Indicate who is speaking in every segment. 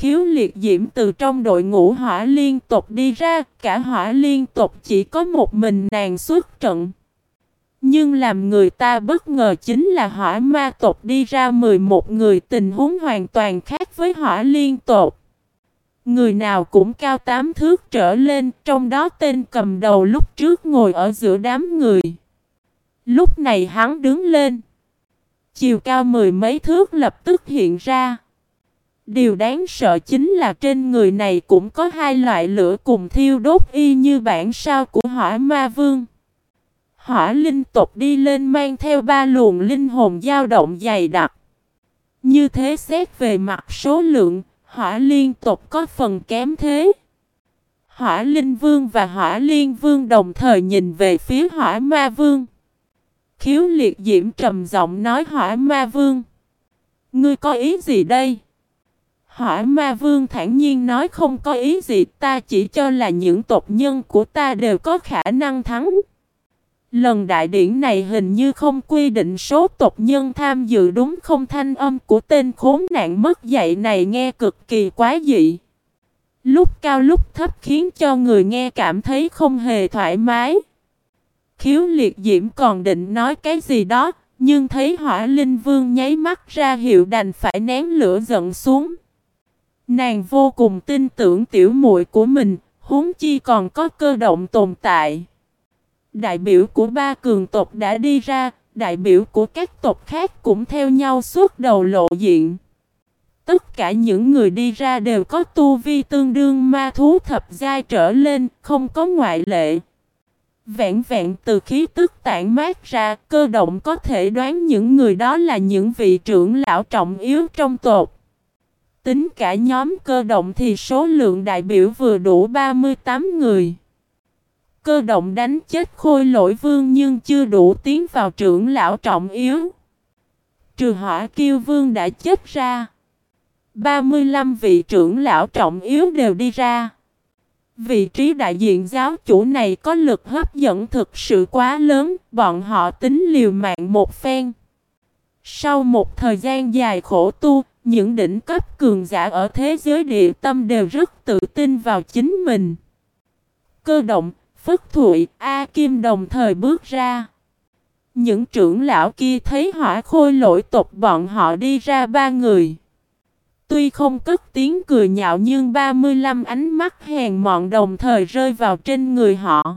Speaker 1: Khiếu liệt diễm từ trong đội ngũ hỏa liên tục đi ra, cả hỏa liên tục chỉ có một mình nàng xuất trận. Nhưng làm người ta bất ngờ chính là hỏa ma tộc đi ra 11 người tình huống hoàn toàn khác với hỏa liên tộc. Người nào cũng cao tám thước trở lên, trong đó tên cầm đầu lúc trước ngồi ở giữa đám người. Lúc này hắn đứng lên. Chiều cao mười mấy thước lập tức hiện ra. Điều đáng sợ chính là trên người này cũng có hai loại lửa cùng thiêu đốt y như bản sao của hỏa ma vương. Hỏa linh tộc đi lên mang theo ba luồng linh hồn dao động dày đặc. Như thế xét về mặt số lượng, hỏa liên tộc có phần kém thế. Hỏa linh vương và hỏa liên vương đồng thời nhìn về phía hỏa ma vương. Khiếu liệt diễm trầm giọng nói hỏa ma vương. Ngươi có ý gì đây? Hỏa ma vương thản nhiên nói không có ý gì ta chỉ cho là những tộc nhân của ta đều có khả năng thắng. Lần đại điển này hình như không quy định số tộc nhân tham dự đúng không thanh âm của tên khốn nạn mất dạy này nghe cực kỳ quá dị. Lúc cao lúc thấp khiến cho người nghe cảm thấy không hề thoải mái. Khiếu liệt diễm còn định nói cái gì đó, nhưng thấy hỏa linh vương nháy mắt ra hiệu đành phải nén lửa giận xuống. Nàng vô cùng tin tưởng tiểu muội của mình, huống chi còn có cơ động tồn tại. Đại biểu của ba cường tộc đã đi ra, đại biểu của các tộc khác cũng theo nhau suốt đầu lộ diện. Tất cả những người đi ra đều có tu vi tương đương ma thú thập giai trở lên, không có ngoại lệ. Vẹn vẹn từ khí tức tản mát ra, cơ động có thể đoán những người đó là những vị trưởng lão trọng yếu trong tộc. Tính cả nhóm cơ động thì số lượng đại biểu vừa đủ 38 người. Cơ động đánh chết khôi lỗi vương nhưng chưa đủ tiến vào trưởng lão trọng yếu. Trừ hỏa kiêu vương đã chết ra. 35 vị trưởng lão trọng yếu đều đi ra. Vị trí đại diện giáo chủ này có lực hấp dẫn thực sự quá lớn, bọn họ tính liều mạng một phen. Sau một thời gian dài khổ tu, những đỉnh cấp cường giả ở thế giới địa tâm đều rất tự tin vào chính mình. Cơ động, Phất Thụy, A Kim đồng thời bước ra. Những trưởng lão kia thấy hỏa khôi lỗi tộc bọn họ đi ra ba người. Tuy không cất tiếng cười nhạo nhưng 35 ánh mắt hèn mọn đồng thời rơi vào trên người họ.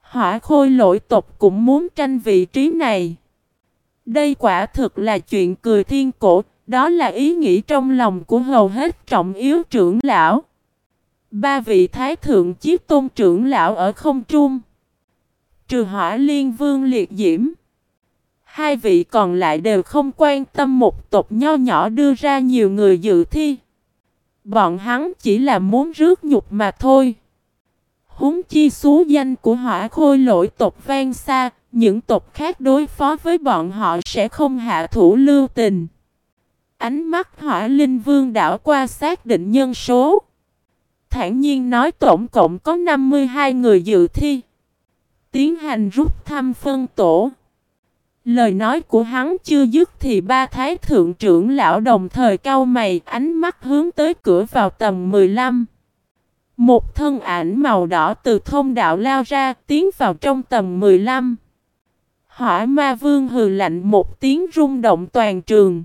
Speaker 1: Hỏa khôi lỗi tộc cũng muốn tranh vị trí này. Đây quả thực là chuyện cười thiên cổ, đó là ý nghĩ trong lòng của hầu hết trọng yếu trưởng lão. Ba vị thái thượng chiếc tôn trưởng lão ở không trung. Trừ hỏa liên vương liệt diễm. Hai vị còn lại đều không quan tâm một tộc nho nhỏ đưa ra nhiều người dự thi. Bọn hắn chỉ là muốn rước nhục mà thôi. Húng chi xú danh của hỏa khôi lỗi tộc vang xa, những tộc khác đối phó với bọn họ sẽ không hạ thủ lưu tình. Ánh mắt hỏa linh vương đảo qua xác định nhân số. Thản nhiên nói tổng cộng có 52 người dự thi. Tiến hành rút thăm phân tổ. Lời nói của hắn chưa dứt thì ba thái thượng trưởng lão đồng thời cau mày, ánh mắt hướng tới cửa vào tầng 15. Một thân ảnh màu đỏ từ thông đạo lao ra, tiến vào trong tầng 15. Hỏa ma vương hừ lạnh một tiếng rung động toàn trường.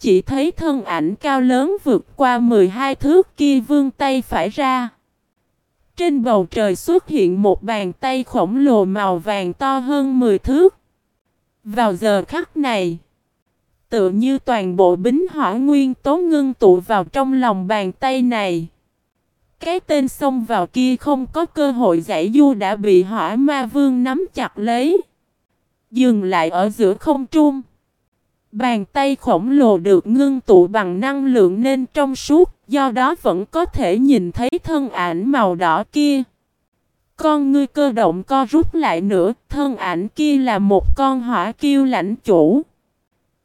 Speaker 1: Chỉ thấy thân ảnh cao lớn vượt qua 12 thước kia vương tay phải ra. Trên bầu trời xuất hiện một bàn tay khổng lồ màu vàng to hơn 10 thước. Vào giờ khắc này, tự như toàn bộ bính hỏa nguyên tố ngưng tụ vào trong lòng bàn tay này. Cái tên xông vào kia không có cơ hội giải du đã bị hỏa ma vương nắm chặt lấy. Dừng lại ở giữa không trung. Bàn tay khổng lồ được ngưng tụ bằng năng lượng nên trong suốt, do đó vẫn có thể nhìn thấy thân ảnh màu đỏ kia. Con ngươi cơ động co rút lại nữa, thân ảnh kia là một con hỏa kiêu lãnh chủ.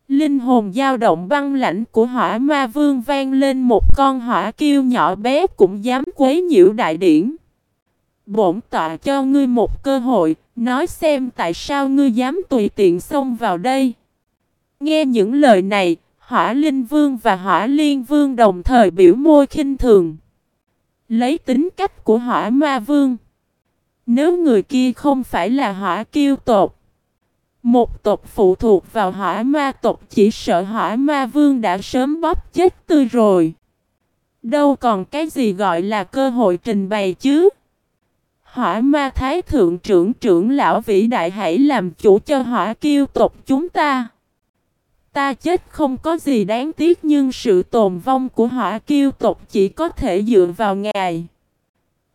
Speaker 1: Linh hồn dao động băng lãnh của hỏa ma vương vang lên một con hỏa kiêu nhỏ bé cũng dám quấy nhiễu đại điển. Bổn tọa cho ngươi một cơ hội, nói xem tại sao ngươi dám tùy tiện xông vào đây. Nghe những lời này, Hỏa Linh Vương và Hỏa Liên Vương đồng thời biểu môi khinh thường. Lấy tính cách của Hỏa Ma Vương. Nếu người kia không phải là Hỏa Kiêu tộc. Một tộc phụ thuộc vào Hỏa Ma tộc chỉ sợ Hỏa Ma Vương đã sớm bóp chết tươi rồi. Đâu còn cái gì gọi là cơ hội trình bày chứ? Hỏa ma thái thượng trưởng trưởng lão vĩ đại hãy làm chủ cho hỏa kiêu tộc chúng ta. Ta chết không có gì đáng tiếc nhưng sự tồn vong của hỏa kiêu tộc chỉ có thể dựa vào ngài.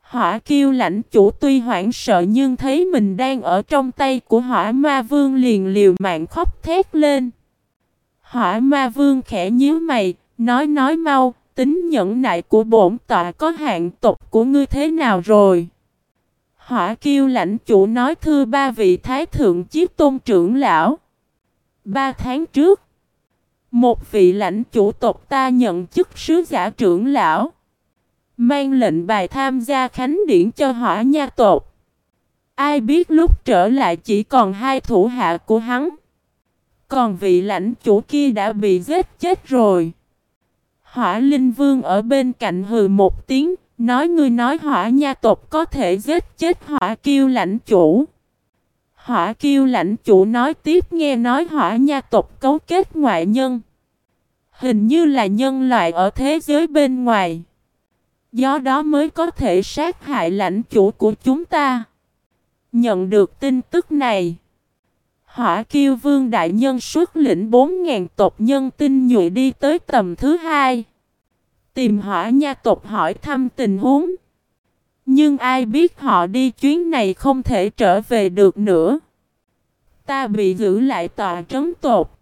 Speaker 1: Hỏa kiêu lãnh chủ tuy hoảng sợ nhưng thấy mình đang ở trong tay của hỏa ma vương liền liều mạng khóc thét lên. Hỏa ma vương khẽ nhíu mày, nói nói mau, tính nhẫn nại của bổn tọa có hạn tộc của ngươi thế nào rồi? Hỏa kiêu lãnh chủ nói thưa ba vị thái thượng chiếc tôn trưởng lão. Ba tháng trước, một vị lãnh chủ tộc ta nhận chức sứ giả trưởng lão. Mang lệnh bài tham gia khánh điển cho hỏa nha tộc. Ai biết lúc trở lại chỉ còn hai thủ hạ của hắn. Còn vị lãnh chủ kia đã bị giết chết rồi. Hỏa Linh Vương ở bên cạnh hừ một tiếng, nói ngươi nói hỏa nha tộc có thể giết chết hỏa kiêu lãnh chủ. Hỏa kiêu lãnh chủ nói tiếp nghe nói hỏa nha tộc cấu kết ngoại nhân. Hình như là nhân loại ở thế giới bên ngoài. Do đó mới có thể sát hại lãnh chủ của chúng ta. Nhận được tin tức này. Hỏa kiêu vương đại nhân xuất lĩnh 4.000 tộc nhân tinh nhuệ đi tới tầm thứ hai. Tìm hỏa nha tộc hỏi thăm tình huống. Nhưng ai biết họ đi chuyến này không thể trở về được nữa. Ta bị giữ lại tòa trấn tộc.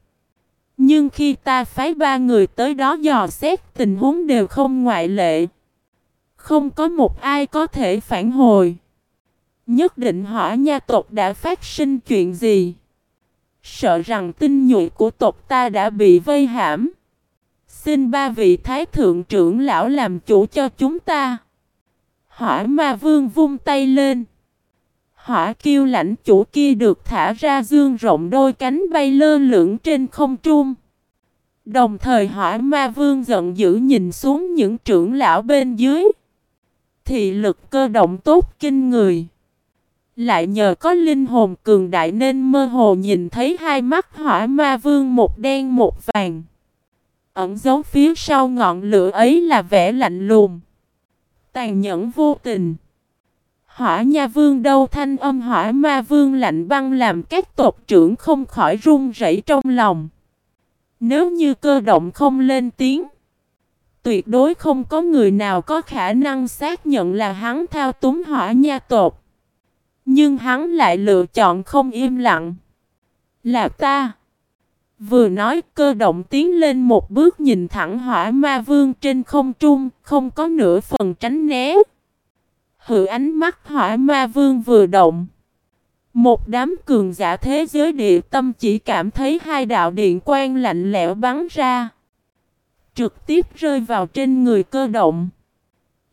Speaker 1: Nhưng khi ta phái ba người tới đó dò xét, tình huống đều không ngoại lệ. Không có một ai có thể phản hồi. Nhất định hỏa nha tộc đã phát sinh chuyện gì. Sợ rằng tinh nhuệ của tộc ta đã bị vây hãm. Xin ba vị thái thượng trưởng lão làm chủ cho chúng ta. Hỏa ma vương vung tay lên. Hỏa kiêu lãnh chủ kia được thả ra dương rộng đôi cánh bay lơ lửng trên không trung. Đồng thời hỏa ma vương giận dữ nhìn xuống những trưởng lão bên dưới. Thị lực cơ động tốt kinh người. Lại nhờ có linh hồn cường đại nên mơ hồ nhìn thấy hai mắt hỏa ma vương một đen một vàng. Ẩn giấu phía sau ngọn lửa ấy là vẻ lạnh lùng. Tàn nhẫn vô tình. Hỏa nha vương đâu thanh âm hỏa ma vương lạnh băng làm các tộc trưởng không khỏi run rẩy trong lòng. Nếu như cơ động không lên tiếng. Tuyệt đối không có người nào có khả năng xác nhận là hắn thao túng hỏa nha tộc. Nhưng hắn lại lựa chọn không im lặng. Là ta. Vừa nói cơ động tiến lên một bước nhìn thẳng hỏa ma vương trên không trung, không có nửa phần tránh né. Hự ánh mắt hỏa ma vương vừa động. Một đám cường giả thế giới địa tâm chỉ cảm thấy hai đạo điện quang lạnh lẽo bắn ra. Trực tiếp rơi vào trên người cơ động.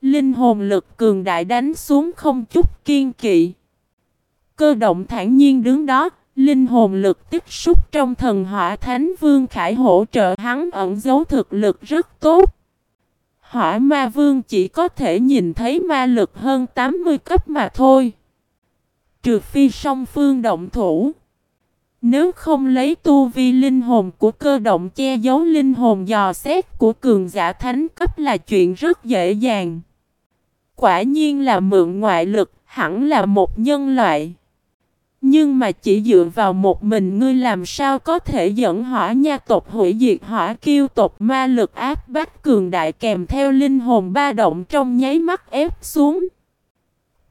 Speaker 1: Linh hồn lực cường đại đánh xuống không chút kiên kỵ. Cơ động thản nhiên đứng đó, Linh hồn lực tích xúc trong thần hỏa thánh vương khải hỗ trợ hắn ẩn giấu thực lực rất tốt. Hỏa ma vương chỉ có thể nhìn thấy ma lực hơn 80 cấp mà thôi. Trừ phi song phương động thủ. Nếu không lấy tu vi linh hồn của cơ động che giấu linh hồn dò xét của cường giả thánh cấp là chuyện rất dễ dàng. Quả nhiên là mượn ngoại lực, hẳn là một nhân loại. Nhưng mà chỉ dựa vào một mình ngươi làm sao có thể dẫn hỏa nha tộc hủy diệt hỏa kiêu tộc ma lực áp bách cường đại kèm theo linh hồn ba động trong nháy mắt ép xuống.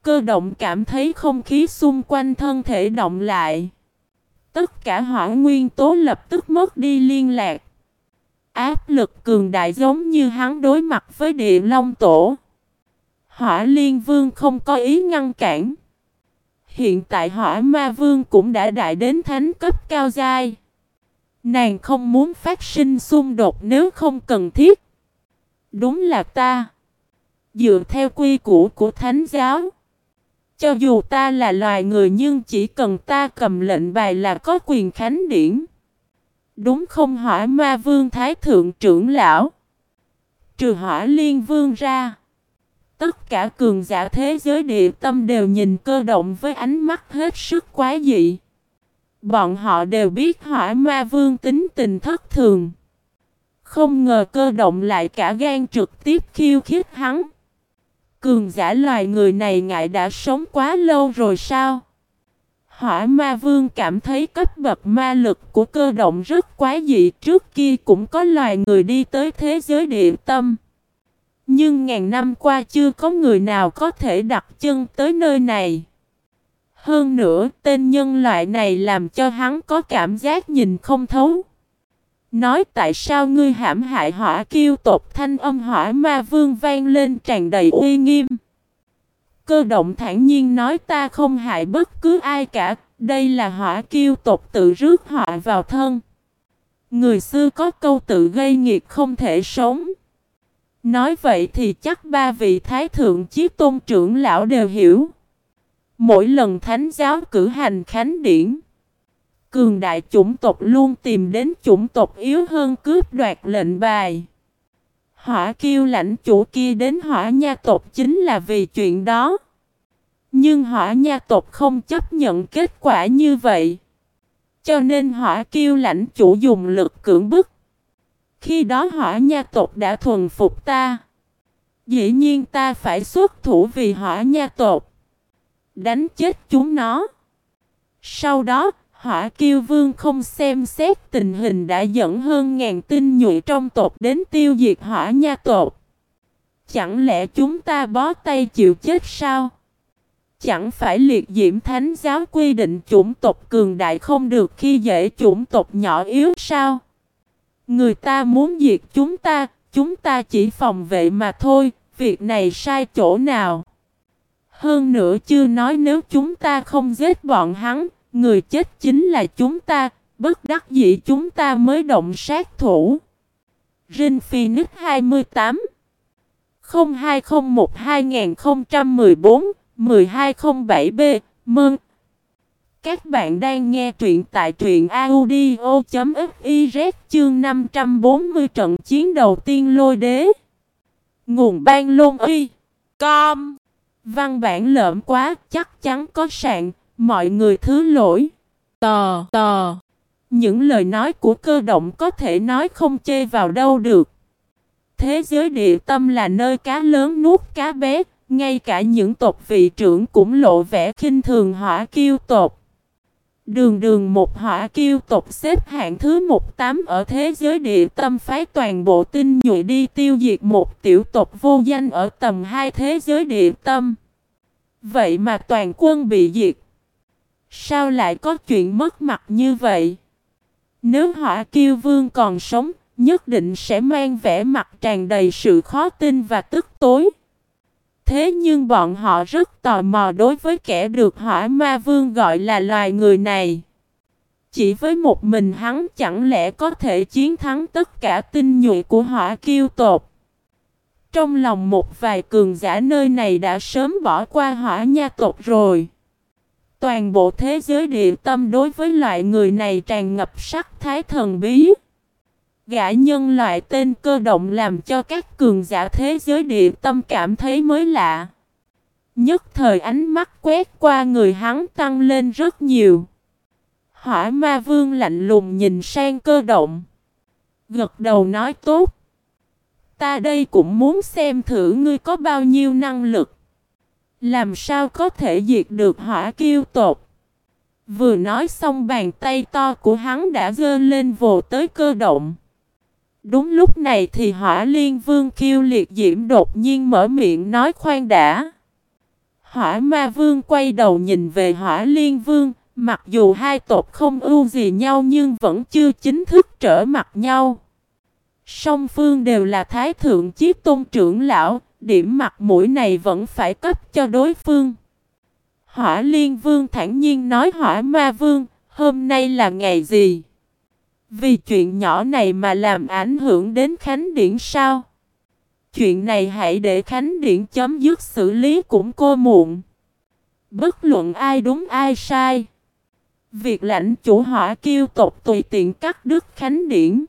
Speaker 1: Cơ động cảm thấy không khí xung quanh thân thể động lại. Tất cả hỏa nguyên tố lập tức mất đi liên lạc. Áp lực cường đại giống như hắn đối mặt với địa long tổ. Hỏa liên vương không có ý ngăn cản. Hiện tại hỏa ma vương cũng đã đại đến thánh cấp cao giai. Nàng không muốn phát sinh xung đột nếu không cần thiết. Đúng là ta. Dựa theo quy củ của thánh giáo. Cho dù ta là loài người nhưng chỉ cần ta cầm lệnh bài là có quyền khánh điển. Đúng không hỏa ma vương thái thượng trưởng lão? Trừ hỏa liên vương ra. Tất cả cường giả thế giới địa tâm đều nhìn cơ động với ánh mắt hết sức quá dị. Bọn họ đều biết hỏa ma vương tính tình thất thường. Không ngờ cơ động lại cả gan trực tiếp khiêu khích hắn. Cường giả loài người này ngại đã sống quá lâu rồi sao? Hỏa ma vương cảm thấy cấp bậc ma lực của cơ động rất quá dị. Trước kia cũng có loài người đi tới thế giới địa tâm. Nhưng ngàn năm qua chưa có người nào có thể đặt chân tới nơi này. Hơn nữa, tên nhân loại này làm cho hắn có cảm giác nhìn không thấu. Nói tại sao ngươi hãm hại hỏa kiêu tộc thanh âm hỏa ma vương vang lên tràn đầy uy nghiêm. Cơ động thản nhiên nói ta không hại bất cứ ai cả, đây là hỏa kiêu tộc tự rước họa vào thân. Người xưa có câu tự gây nghiệt không thể sống. Nói vậy thì chắc ba vị thái thượng chiếc tôn trưởng lão đều hiểu. Mỗi lần thánh giáo cử hành khánh điển, cường đại chủng tộc luôn tìm đến chủng tộc yếu hơn cướp đoạt lệnh bài. Hỏa kiêu lãnh chủ kia đến hỏa nha tộc chính là vì chuyện đó. Nhưng hỏa nha tộc không chấp nhận kết quả như vậy. Cho nên hỏa kiêu lãnh chủ dùng lực cưỡng bức. Khi đó hỏa nha tộc đã thuần phục ta. Dĩ nhiên ta phải xuất thủ vì hỏa nha tộc. Đánh chết chúng nó. Sau đó, hỏa kiêu vương không xem xét tình hình đã dẫn hơn ngàn tinh nhuệ trong tộc đến tiêu diệt hỏa nha tộc. Chẳng lẽ chúng ta bó tay chịu chết sao? Chẳng phải liệt diễm thánh giáo quy định chủng tộc cường đại không được khi dễ chủng tộc nhỏ yếu sao? Người ta muốn diệt chúng ta, chúng ta chỉ phòng vệ mà thôi, việc này sai chỗ nào? Hơn nữa chưa nói nếu chúng ta không giết bọn hắn, người chết chính là chúng ta, bất đắc dĩ chúng ta mới động sát thủ. Rin Phoenix 28 0201 2014 1207B Mừng! Các bạn đang nghe truyện tại truyện audio.fiz chương 540 trận chiến đầu tiên lôi đế. Nguồn ban lôn uy. Com. Văn bản lợm quá chắc chắn có sạn, mọi người thứ lỗi. Tò, tò. Những lời nói của cơ động có thể nói không chê vào đâu được. Thế giới địa tâm là nơi cá lớn nuốt cá bé, ngay cả những tộc vị trưởng cũng lộ vẻ khinh thường hỏa kiêu tộc. Đường đường một hỏa kiêu tộc xếp hạng thứ 18 ở thế giới địa tâm phái toàn bộ tinh nhuệ đi tiêu diệt một tiểu tộc vô danh ở tầm hai thế giới địa tâm. Vậy mà toàn quân bị diệt. Sao lại có chuyện mất mặt như vậy? Nếu hỏa kiêu vương còn sống, nhất định sẽ mang vẻ mặt tràn đầy sự khó tin và tức tối. Thế nhưng bọn họ rất tò mò đối với kẻ được hỏa ma vương gọi là loài người này. Chỉ với một mình hắn chẳng lẽ có thể chiến thắng tất cả tinh nhuệ của hỏa kiêu tột. Trong lòng một vài cường giả nơi này đã sớm bỏ qua hỏa nha tộc rồi. Toàn bộ thế giới địa tâm đối với loại người này tràn ngập sắc thái thần bí. Gã nhân loại tên cơ động làm cho các cường giả thế giới địa tâm cảm thấy mới lạ. Nhất thời ánh mắt quét qua người hắn tăng lên rất nhiều. Hỏa ma vương lạnh lùng nhìn sang cơ động. Gật đầu nói tốt. Ta đây cũng muốn xem thử ngươi có bao nhiêu năng lực. Làm sao có thể diệt được hỏa kiêu tột. Vừa nói xong bàn tay to của hắn đã gơ lên vồ tới cơ động. Đúng lúc này thì hỏa liên vương kiêu liệt diễm đột nhiên mở miệng nói khoan đã. Hỏa ma vương quay đầu nhìn về hỏa liên vương, mặc dù hai tộc không ưu gì nhau nhưng vẫn chưa chính thức trở mặt nhau. Song phương đều là thái thượng chiếc tôn trưởng lão, điểm mặt mũi này vẫn phải cấp cho đối phương. Hỏa liên vương thản nhiên nói hỏa ma vương, hôm nay là ngày gì? Vì chuyện nhỏ này mà làm ảnh hưởng đến Khánh Điển sao? Chuyện này hãy để Khánh Điển chấm dứt xử lý cũng cô muộn. Bất luận ai đúng ai sai. Việc lãnh chủ hỏa kiêu tộc tùy tiện cắt đứt khánh điển.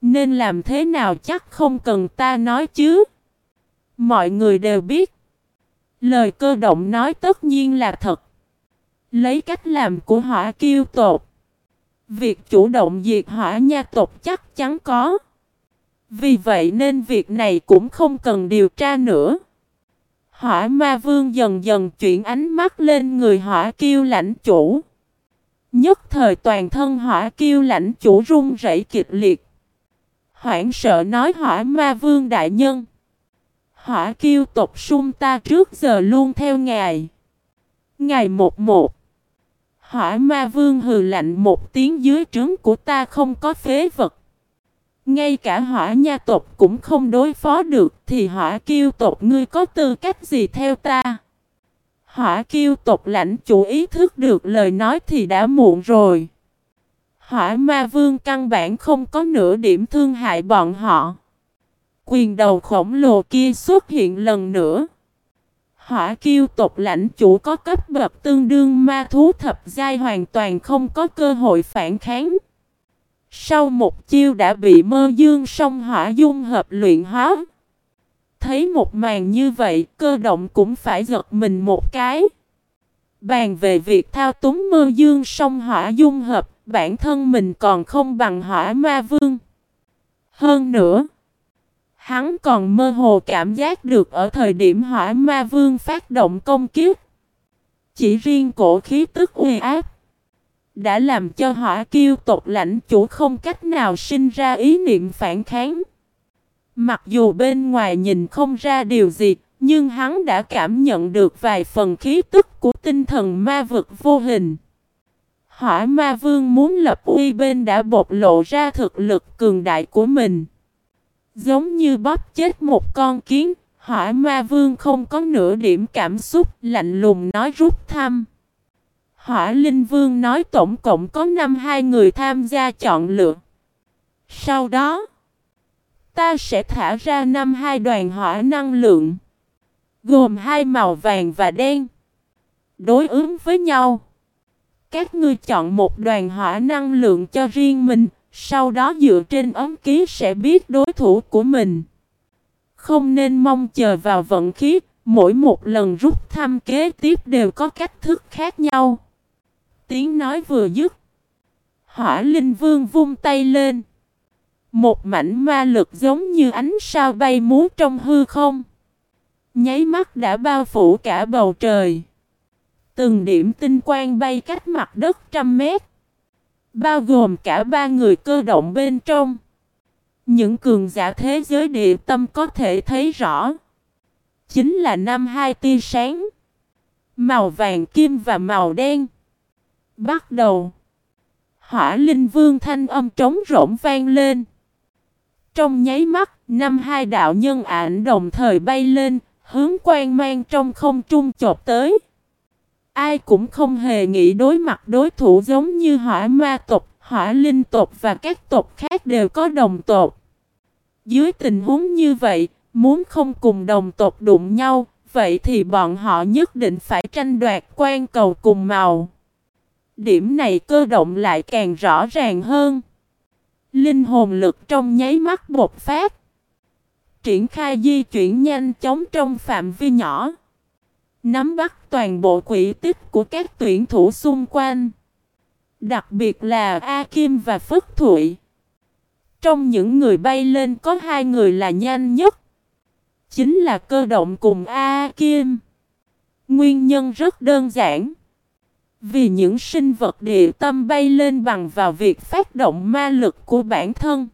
Speaker 1: Nên làm thế nào chắc không cần ta nói chứ. Mọi người đều biết. Lời cơ động nói tất nhiên là thật. Lấy cách làm của hỏa kiêu tộc. Việc chủ động diệt hỏa nha tộc chắc chắn có. Vì vậy nên việc này cũng không cần điều tra nữa. Hỏa ma vương dần dần chuyển ánh mắt lên người hỏa kiêu lãnh chủ. Nhất thời toàn thân hỏa kiêu lãnh chủ run rẩy kịch liệt. Hoảng sợ nói hỏa ma vương đại nhân. Hỏa kiêu tộc sung ta trước giờ luôn theo ngài. Ngày một một. Hỏa ma vương hừ lạnh một tiếng dưới trướng của ta không có phế vật. Ngay cả hỏa nha tộc cũng không đối phó được, thì hỏa kiêu tộc ngươi có tư cách gì theo ta? Hỏa kiêu tộc lãnh chủ ý thức được lời nói thì đã muộn rồi. Hỏa ma vương căn bản không có nửa điểm thương hại bọn họ. Quyền đầu khổng lồ kia xuất hiện lần nữa. Hỏa kiêu tộc lãnh chủ có cấp bậc tương đương ma thú thập giai hoàn toàn không có cơ hội phản kháng. Sau một chiêu đã bị mơ dương song hỏa dung hợp luyện hóa. Thấy một màn như vậy, cơ động cũng phải giật mình một cái. Bàn về việc thao túng mơ dương song hỏa dung hợp, bản thân mình còn không bằng hỏa ma vương. Hơn nữa, hắn còn mơ hồ cảm giác được ở thời điểm hỏa ma vương phát động công kiếp. Chỉ riêng cổ khí tức uy áp đã làm cho hỏa kiêu tộc lãnh chủ không cách nào sinh ra ý niệm phản kháng. Mặc dù bên ngoài nhìn không ra điều gì, nhưng hắn đã cảm nhận được vài phần khí tức của tinh thần ma vực vô hình. Hỏa ma vương muốn lập uy bên đã bộc lộ ra thực lực cường đại của mình. Giống như bóp chết một con kiến, hỏa ma vương không có nửa điểm cảm xúc, lạnh lùng nói rút thăm. Hỏa Linh Vương nói tổng cộng có năm hai người tham gia chọn lựa. Sau đó, ta sẽ thả ra năm hai đoàn hỏa năng lượng, gồm hai màu vàng và đen, đối ứng với nhau. Các ngươi chọn một đoàn hỏa năng lượng cho riêng mình, sau đó dựa trên ấm ký sẽ biết đối thủ của mình. Không nên mong chờ vào vận khí, mỗi một lần rút thăm kế tiếp đều có cách thức khác nhau. Tiếng nói vừa dứt. Hỏa Linh Vương vung tay lên. Một mảnh ma lực giống như ánh sao bay múa trong hư không. Nháy mắt đã bao phủ cả bầu trời. Từng điểm tinh quang bay cách mặt đất trăm mét. Bao gồm cả ba người cơ động bên trong. Những cường giả thế giới địa tâm có thể thấy rõ. Chính là năm hai tia sáng. Màu vàng kim và màu đen. Bắt đầu. Hỏa Linh Vương thanh âm trống rỗng vang lên. Trong nháy mắt, năm hai đạo nhân ảnh đồng thời bay lên, hướng quan mang trong không trung chộp tới. Ai cũng không hề nghĩ đối mặt đối thủ giống như hỏa ma tộc, hỏa linh tộc và các tộc khác đều có đồng tộc. Dưới tình huống như vậy, muốn không cùng đồng tộc đụng nhau, vậy thì bọn họ nhất định phải tranh đoạt quan cầu cùng màu. Điểm này cơ động lại càng rõ ràng hơn. Linh hồn lực trong nháy mắt bột phát. Triển khai di chuyển nhanh chóng trong phạm vi nhỏ. Nắm bắt toàn bộ quỹ tích của các tuyển thủ xung quanh. Đặc biệt là A Kim và Phất Thụy. Trong những người bay lên có hai người là nhanh nhất. Chính là cơ động cùng A Kim. Nguyên nhân rất đơn giản. Vì những sinh vật địa tâm bay lên bằng vào việc phát động ma lực của bản thân.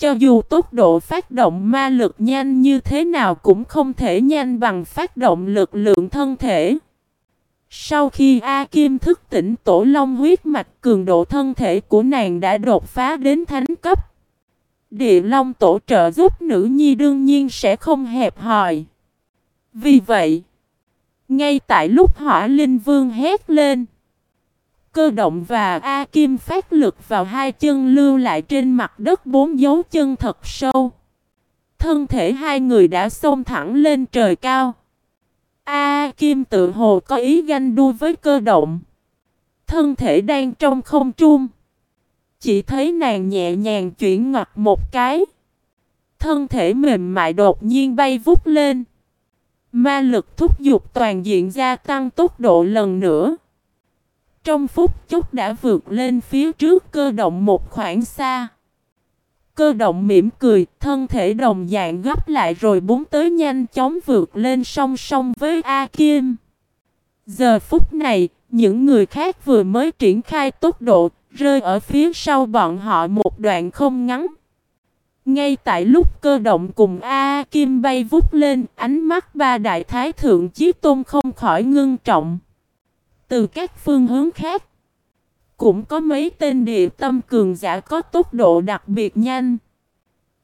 Speaker 1: Cho dù tốc độ phát động ma lực nhanh như thế nào cũng không thể nhanh bằng phát động lực lượng thân thể. Sau khi A Kim thức tỉnh tổ long huyết mạch cường độ thân thể của nàng đã đột phá đến thánh cấp. Địa long tổ trợ giúp nữ nhi đương nhiên sẽ không hẹp hòi. Vì vậy, ngay tại lúc hỏa linh vương hét lên. Cơ động và A Kim phát lực vào hai chân lưu lại trên mặt đất bốn dấu chân thật sâu. Thân thể hai người đã xông thẳng lên trời cao. A Kim tự hồ có ý ganh đua với cơ động. thân thể đang trong không trung. Chỉ thấy nàng nhẹ nhàng chuyển ngoặt một cái. Thân thể mềm mại đột nhiên bay vút lên. Ma lực thúc giục toàn diện gia tăng tốc độ lần nữa. Trong phút chốc đã vượt lên phía trước cơ động một khoảng xa. Cơ động mỉm cười, thân thể đồng dạng gấp lại rồi búng tới nhanh chóng vượt lên song song với A Kim. Giờ phút này, những người khác vừa mới triển khai tốc độ, rơi ở phía sau bọn họ một đoạn không ngắn. Ngay tại lúc cơ động cùng A Kim bay vút lên, ánh mắt ba đại thái thượng chí tôn không khỏi ngưng trọng. Từ các phương hướng khác, cũng có mấy tên địa tâm cường giả có tốc độ đặc biệt nhanh.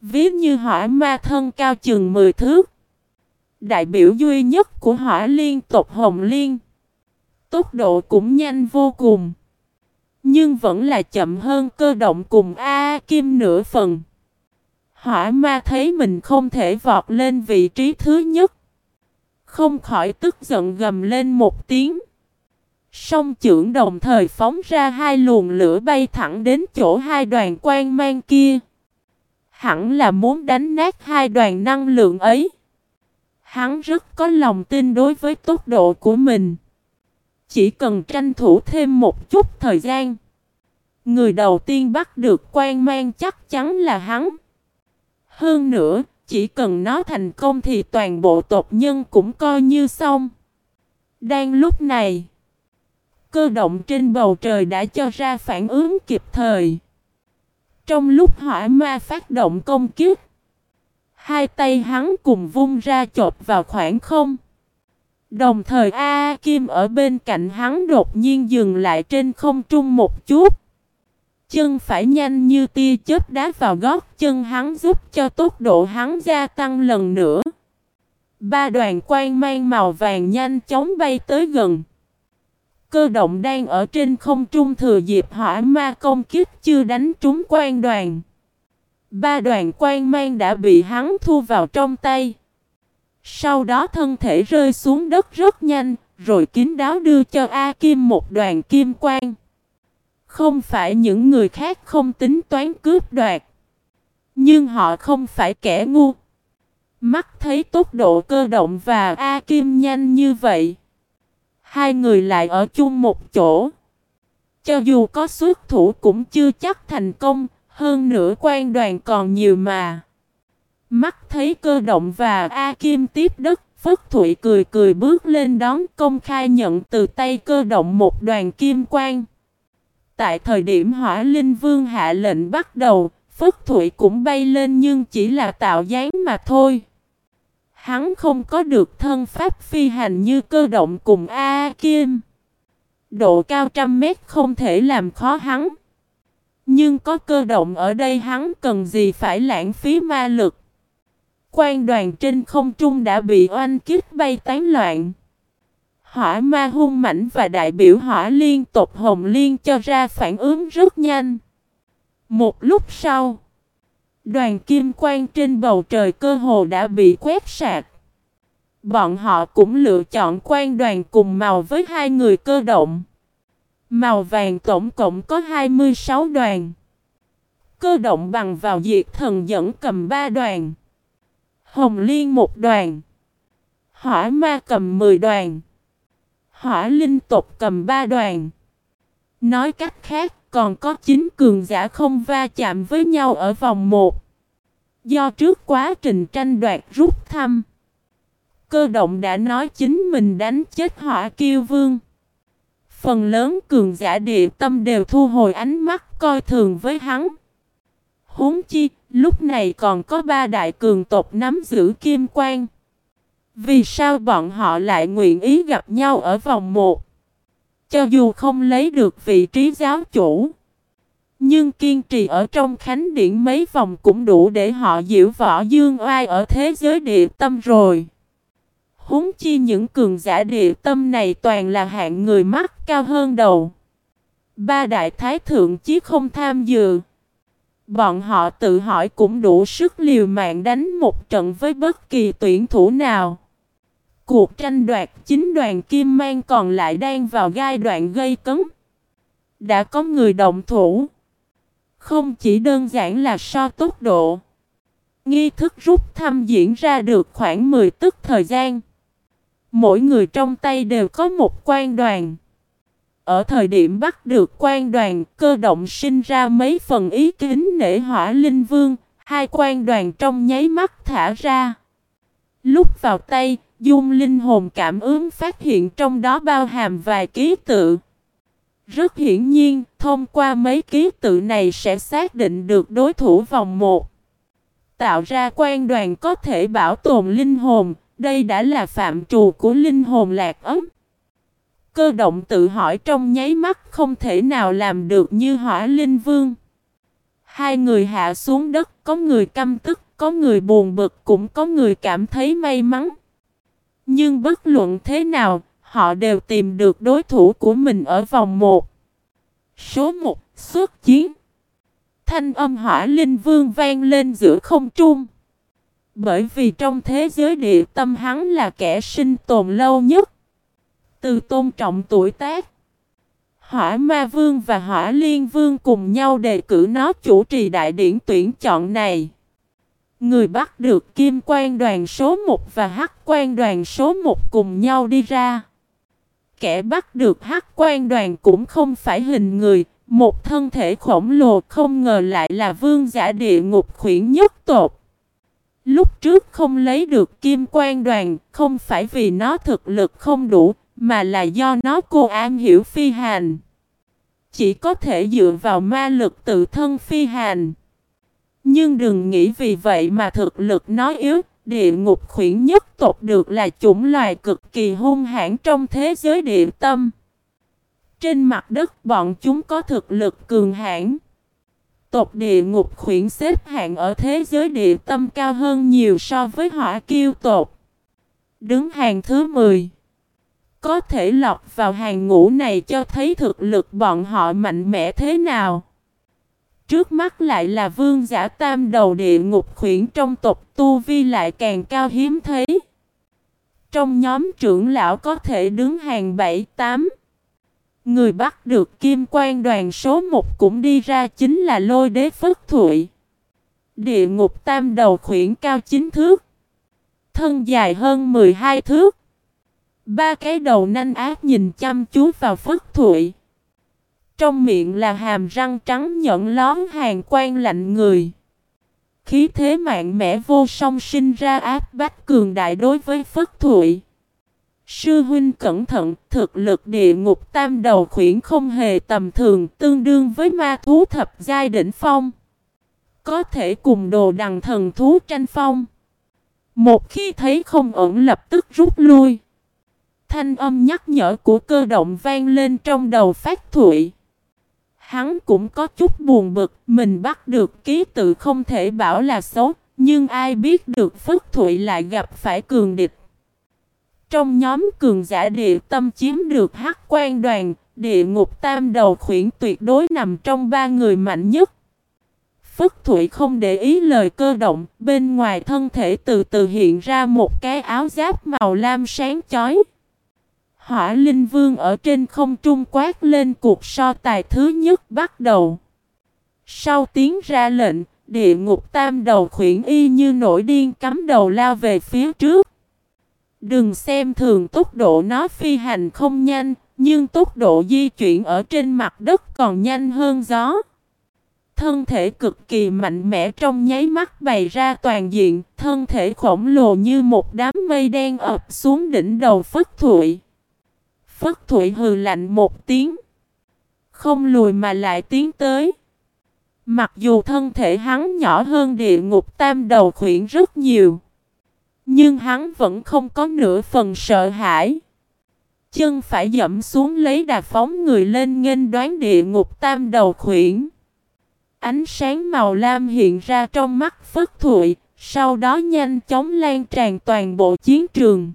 Speaker 1: Ví như hỏa ma thân cao chừng 10 thước. Đại biểu duy nhất của hỏa liên tộc Hồng Liên. Tốc độ cũng nhanh vô cùng. Nhưng vẫn là chậm hơn cơ động cùng A Kim nửa phần. Hỏa ma thấy mình không thể vọt lên vị trí thứ nhất. Không khỏi tức giận gầm lên một tiếng. Song trưởng đồng thời phóng ra hai luồng lửa bay thẳng đến chỗ hai đoàn quan mang kia. Hẳn là muốn đánh nát hai đoàn năng lượng ấy. Hắn rất có lòng tin đối với tốc độ của mình. Chỉ cần tranh thủ thêm một chút thời gian. Người đầu tiên bắt được quan mang chắc chắn là hắn. Hơn nữa, chỉ cần nó thành công thì toàn bộ tộc nhân cũng coi như xong. Đang lúc này, cơ động trên bầu trời đã cho ra phản ứng kịp thời. Trong lúc hỏa ma phát động công kiếp, hai tay hắn cùng vung ra chộp vào khoảng không. Đồng thời A, Kim ở bên cạnh hắn đột nhiên dừng lại trên không trung một chút. Chân phải nhanh như tia chớp đá vào gót chân hắn giúp cho tốc độ hắn gia tăng lần nữa. Ba đoàn quang mang màu vàng nhanh chóng bay tới gần. Cơ động đang ở trên không trung thừa dịp hỏa ma công kích chưa đánh trúng quan đoàn. Ba đoàn quan mang đã bị hắn thu vào trong tay. Sau đó thân thể rơi xuống đất rất nhanh, rồi kín đáo đưa cho A Kim một đoàn kim quang. Không phải những người khác không tính toán cướp đoạt. Nhưng họ không phải kẻ ngu. Mắt thấy tốc độ cơ động và A Kim nhanh như vậy. Hai người lại ở chung một chỗ. Cho dù có xuất thủ cũng chưa chắc thành công, hơn nữa quan đoàn còn nhiều mà. Mắt thấy cơ động và A Kim tiếp đất, Phất Thụy cười cười bước lên đón công khai nhận từ tay cơ động một đoàn kim quang. Tại thời điểm hỏa linh vương hạ lệnh bắt đầu, Phất Thụy cũng bay lên nhưng chỉ là tạo dáng mà thôi. Hắn không có được thân pháp phi hành như cơ động cùng A, Kim. Độ cao trăm mét không thể làm khó hắn. Nhưng có cơ động ở đây hắn cần gì phải lãng phí ma lực. Quan đoàn trên không trung đã bị oanh kích bay tán loạn. Hỏa ma hung mảnh và đại biểu hỏa liên tộc Hồng Liên cho ra phản ứng rất nhanh. Một lúc sau, đoàn kim quang trên bầu trời cơ hồ đã bị quét sạc. Bọn họ cũng lựa chọn quan đoàn cùng màu với hai người cơ động. Màu vàng tổng cộng có 26 đoàn. Cơ động bằng vào diệt thần dẫn cầm 3 đoàn. Hồng Liên một đoàn. Hỏa ma cầm 10 đoàn. Hỏa linh tộc cầm 3 đoàn. Nói cách khác, còn có 9 cường giả không va chạm với nhau ở vòng 1. Do trước quá trình tranh đoạt rút thăm, cơ động đã nói chính mình đánh chết hỏa kiêu vương. Phần lớn cường giả địa tâm đều thu hồi ánh mắt coi thường với hắn. Huống chi, lúc này còn có ba đại cường tộc nắm giữ kim quang. Vì sao bọn họ lại nguyện ý gặp nhau ở vòng 1? Cho dù không lấy được vị trí giáo chủ, nhưng kiên trì ở trong khánh điện mấy vòng cũng đủ để họ diễu võ dương oai ở thế giới địa tâm rồi. Húng chi những cường giả địa tâm này toàn là hạng người mắt cao hơn đầu. Ba đại thái thượng chí không tham dự. Bọn họ tự hỏi cũng đủ sức liều mạng đánh một trận với bất kỳ tuyển thủ nào. Cuộc tranh đoạt chính đoàn kim mang còn lại đang vào giai đoạn gây cấn. đã có người động thủ. Không chỉ đơn giản là so tốc độ. Nghi thức rút thăm diễn ra được khoảng 10 tức thời gian. Mỗi người trong tay đều có một quan đoàn. Ở thời điểm bắt được quan đoàn, cơ động sinh ra mấy phần ý kính nể hỏa linh vương, hai quan đoàn trong nháy mắt thả ra. Lúc vào tay, dung linh hồn cảm ứng phát hiện trong đó bao hàm vài ký tự. Rất hiển nhiên, thông qua mấy ký tự này sẽ xác định được đối thủ vòng 1. Tạo ra quan đoàn có thể bảo tồn linh hồn, đây đã là phạm trù của linh hồn lạc ấm. Cơ động tự hỏi trong nháy mắt không thể nào làm được như hỏa linh vương. Hai người hạ xuống đất, có người căm tức, có người buồn bực, cũng có người cảm thấy may mắn. Nhưng bất luận thế nào, họ đều tìm được đối thủ của mình ở vòng 1. Số 1, xuất chiến. Thanh âm hỏa linh vương vang lên giữa không trung. Bởi vì trong thế giới địa tâm hắn là kẻ sinh tồn lâu nhất. Từ tôn trọng tuổi tác. Hỏa ma vương và hỏa liên vương cùng nhau đề cử nó chủ trì đại điển tuyển chọn này. Người bắt được kim quan đoàn số 1 và hắc quan đoàn số 1 cùng nhau đi ra. Kẻ bắt được hắc quan đoàn cũng không phải hình người, một thân thể khổng lồ không ngờ lại là vương giả địa ngục khuyển nhất tột. Lúc trước không lấy được kim quan đoàn, không phải vì nó thực lực không đủ, mà là do nó cô an hiểu phi hành. Chỉ có thể dựa vào ma lực tự thân phi hành. Nhưng đừng nghĩ vì vậy mà thực lực nó yếu, địa ngục khuyển nhất tộc được là chủng loài cực kỳ hung hãn trong thế giới địa tâm. Trên mặt đất bọn chúng có thực lực cường hãn. Tộc địa ngục khuyển xếp hạng ở thế giới địa tâm cao hơn nhiều so với hỏa kiêu tộc. Đứng hàng thứ 10. Có thể lọt vào hàng ngũ này cho thấy thực lực bọn họ mạnh mẽ thế nào. Trước mắt lại là vương giả tam đầu địa ngục khuyển trong tộc tu vi lại càng cao hiếm thấy. Trong nhóm trưởng lão có thể đứng hàng 7-8. Người bắt được kim quan đoàn số 1 cũng đi ra chính là lôi đế phất thụy. Địa ngục tam đầu khuyển cao 9 thước. Thân dài hơn 12 thước. Ba cái đầu nanh ác nhìn chăm chú vào phất thụy. Trong miệng là hàm răng trắng nhẫn lón hàng quan lạnh người. Khí thế mạnh mẽ vô song sinh ra áp bách cường đại đối với phất thụy. Sư huynh cẩn thận, thực lực địa ngục tam đầu khuyển không hề tầm thường, tương đương với ma thú thập giai đỉnh phong. Có thể cùng đồ đằng thần thú tranh phong. Một khi thấy không ổn lập tức rút lui. Thanh âm nhắc nhở của cơ động vang lên trong đầu phát thụy. Hắn cũng có chút buồn bực, mình bắt được ký tự không thể bảo là xấu, nhưng ai biết được Phất Thụy lại gặp phải cường địch. Trong nhóm cường giả địa tâm chiếm được hắc quan đoàn, địa ngục tam đầu khuyển tuyệt đối nằm trong ba người mạnh nhất. Phất Thụy không để ý lời cơ động, bên ngoài thân thể từ từ hiện ra một cái áo giáp màu lam sáng chói. Hỏa Linh Vương ở trên không trung quát lên cuộc so tài thứ nhất bắt đầu. Sau tiếng ra lệnh, địa ngục tam đầu khuyển y như nổi điên cắm đầu lao về phía trước. Đừng xem thường tốc độ nó phi hành không nhanh, nhưng tốc độ di chuyển ở trên mặt đất còn nhanh hơn gió. Thân thể cực kỳ mạnh mẽ trong nháy mắt bày ra toàn diện, thân thể khổng lồ như một đám mây đen ập xuống đỉnh đầu Phất Thụy. Phất Thụy hừ lạnh một tiếng. Không lùi mà lại tiến tới. Mặc dù thân thể hắn nhỏ hơn địa ngục tam đầu khuyển rất nhiều. Nhưng hắn vẫn không có nửa phần sợ hãi. Chân phải dẫm xuống lấy đà phóng người lên nghênh đoán địa ngục tam đầu khuyển. Ánh sáng màu lam hiện ra trong mắt Phất Thụy, sau đó nhanh chóng lan tràn toàn bộ chiến trường.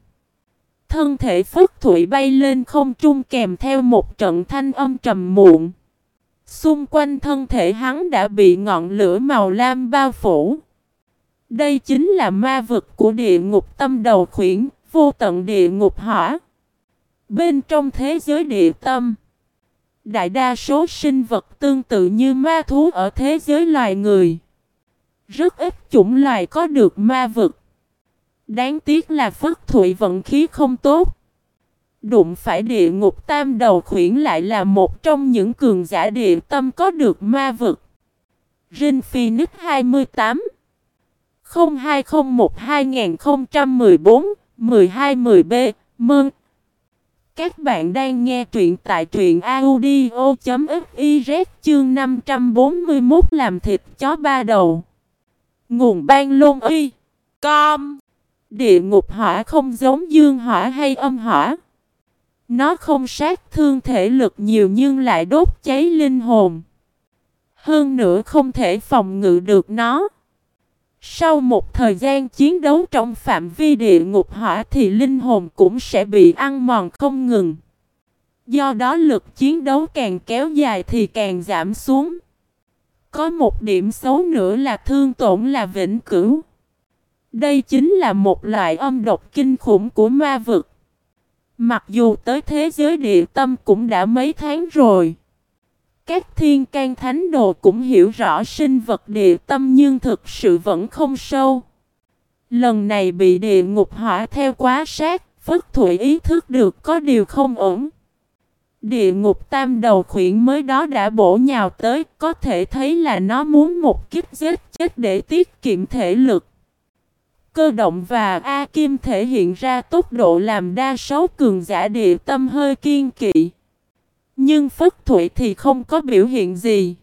Speaker 1: Thân thể Phất Thụy bay lên không trung kèm theo một trận thanh âm trầm muộn. Xung quanh thân thể hắn đã bị ngọn lửa màu lam bao phủ. Đây chính là ma vực của địa ngục tâm đầu khuyển, vô tận địa ngục hỏa. Bên trong thế giới địa tâm, Đại đa số sinh vật tương tự như ma thú ở thế giới loài người. Rất ít chủng loài có được ma vực. Đáng tiếc là Phất Thụy vận khí không tốt. Đụng phải địa ngục tam đầu khuyển lại là một trong những cường giả địa tâm có được ma vực. Rin Phoenix 28 0201 2014 1210B Mơn. Các bạn đang nghe truyện tại truyện audio.fiz chương 541 làm thịt chó ba đầu. Nguồn ban lôn y. Com. Địa ngục hỏa không giống dương hỏa hay âm hỏa Nó không sát thương thể lực nhiều nhưng lại đốt cháy linh hồn Hơn nữa không thể phòng ngự được nó sau một thời gian chiến đấu trong phạm vi địa ngục hỏa thì linh hồn cũng sẽ bị ăn mòn không ngừng. Do đó lực chiến đấu càng kéo dài thì càng giảm xuống. Có một điểm xấu nữa là thương tổn là vĩnh cửu. Đây chính là một loại âm độc kinh khủng của ma vực. Mặc dù tới thế giới địa tâm cũng đã mấy tháng rồi. Các thiên can thánh đồ cũng hiểu rõ sinh vật địa tâm nhưng thực sự vẫn không sâu. Lần này bị địa ngục hỏa theo quá sát, Phất Thụy ý thức được có điều không ổn. Địa ngục tam đầu khuyển mới đó đã bổ nhào tới, có thể thấy là nó muốn một kích giết chết để tiết kiệm thể lực. Cơ động và A Kim thể hiện ra tốc độ làm đa số cường giả địa tâm hơi kiên kỵ. Nhưng Phất Thụy thì không có biểu hiện gì.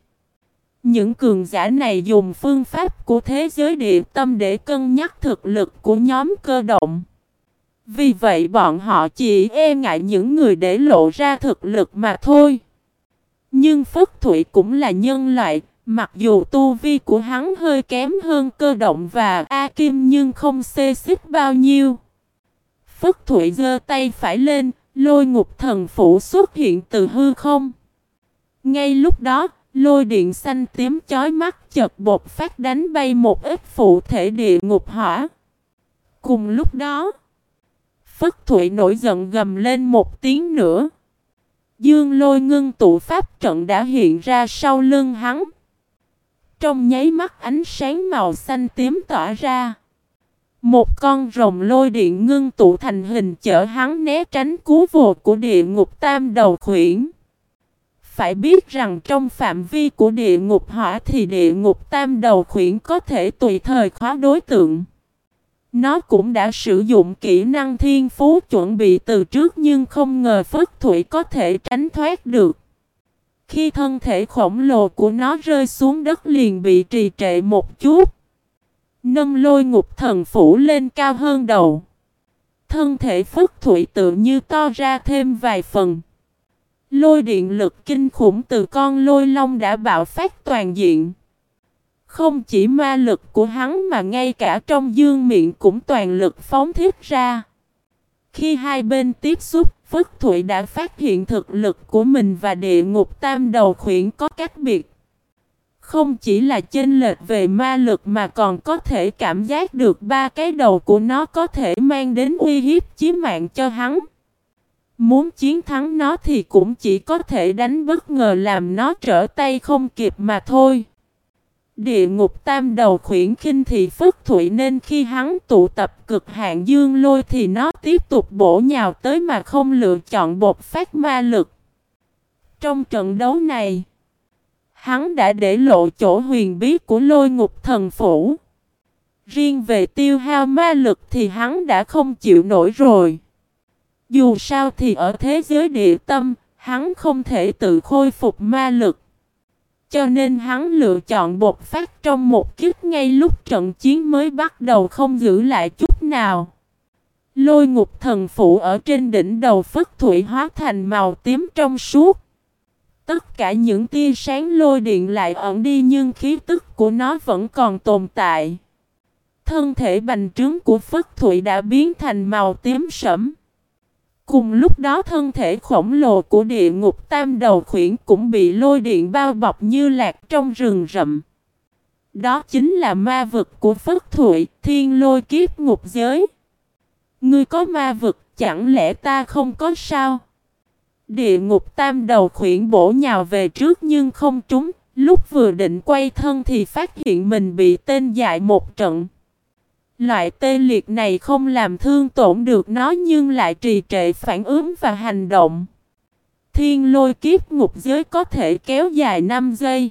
Speaker 1: Những cường giả này dùng phương pháp của thế giới địa tâm để cân nhắc thực lực của nhóm cơ động. Vì vậy bọn họ chỉ e ngại những người để lộ ra thực lực mà thôi. Nhưng Phất Thụy cũng là nhân loại, mặc dù tu vi của hắn hơi kém hơn cơ động và A Kim nhưng không xê xích bao nhiêu. Phất Thụy giơ tay phải lên, Lôi ngục thần phủ xuất hiện từ hư không. Ngay lúc đó, lôi điện xanh tím chói mắt chợt bột phát đánh bay một ít phụ thể địa ngục hỏa. Cùng lúc đó, Phất Thụy nổi giận gầm lên một tiếng nữa. Dương lôi ngưng tụ pháp trận đã hiện ra sau lưng hắn. Trong nháy mắt ánh sáng màu xanh tím tỏa ra. Một con rồng lôi điện ngưng tụ thành hình chở hắn né tránh cú vồ của địa ngục tam đầu khuyển. Phải biết rằng trong phạm vi của địa ngục hỏa thì địa ngục tam đầu khuyển có thể tùy thời khóa đối tượng. Nó cũng đã sử dụng kỹ năng thiên phú chuẩn bị từ trước nhưng không ngờ Phất Thủy có thể tránh thoát được. Khi thân thể khổng lồ của nó rơi xuống đất liền bị trì trệ một chút. Nâng lôi ngục thần phủ lên cao hơn đầu. Thân thể phất thủy tự như to ra thêm vài phần. Lôi điện lực kinh khủng từ con lôi long đã bạo phát toàn diện. Không chỉ ma lực của hắn mà ngay cả trong dương miệng cũng toàn lực phóng thiết ra. Khi hai bên tiếp xúc, Phất Thụy đã phát hiện thực lực của mình và địa ngục tam đầu khuyển có cách biệt. Không chỉ là chênh lệch về ma lực mà còn có thể cảm giác được ba cái đầu của nó có thể mang đến uy hiếp chí mạng cho hắn. Muốn chiến thắng nó thì cũng chỉ có thể đánh bất ngờ làm nó trở tay không kịp mà thôi. Địa ngục tam đầu khuyển khinh thì phất thủy nên khi hắn tụ tập cực hạn dương lôi thì nó tiếp tục bổ nhào tới mà không lựa chọn bột phát ma lực. Trong trận đấu này, Hắn đã để lộ chỗ huyền bí của lôi ngục thần phủ. Riêng về tiêu hao ma lực thì hắn đã không chịu nổi rồi. Dù sao thì ở thế giới địa tâm, hắn không thể tự khôi phục ma lực. Cho nên hắn lựa chọn bột phát trong một kiếp ngay lúc trận chiến mới bắt đầu không giữ lại chút nào. Lôi ngục thần phủ ở trên đỉnh đầu phất thủy hóa thành màu tím trong suốt. Tất cả những tia sáng lôi điện lại ẩn đi nhưng khí tức của nó vẫn còn tồn tại. Thân thể bành trướng của Phất Thụy đã biến thành màu tím sẫm. Cùng lúc đó thân thể khổng lồ của địa ngục tam đầu khuyển cũng bị lôi điện bao bọc như lạc trong rừng rậm. Đó chính là ma vực của Phất Thụy, thiên lôi kiếp ngục giới. Ngươi có ma vực, chẳng lẽ ta không có sao? Địa ngục tam đầu khuyển bổ nhào về trước nhưng không trúng, lúc vừa định quay thân thì phát hiện mình bị tên dại một trận. Loại tê liệt này không làm thương tổn được nó nhưng lại trì trệ phản ứng và hành động. Thiên lôi kiếp ngục giới có thể kéo dài 5 giây.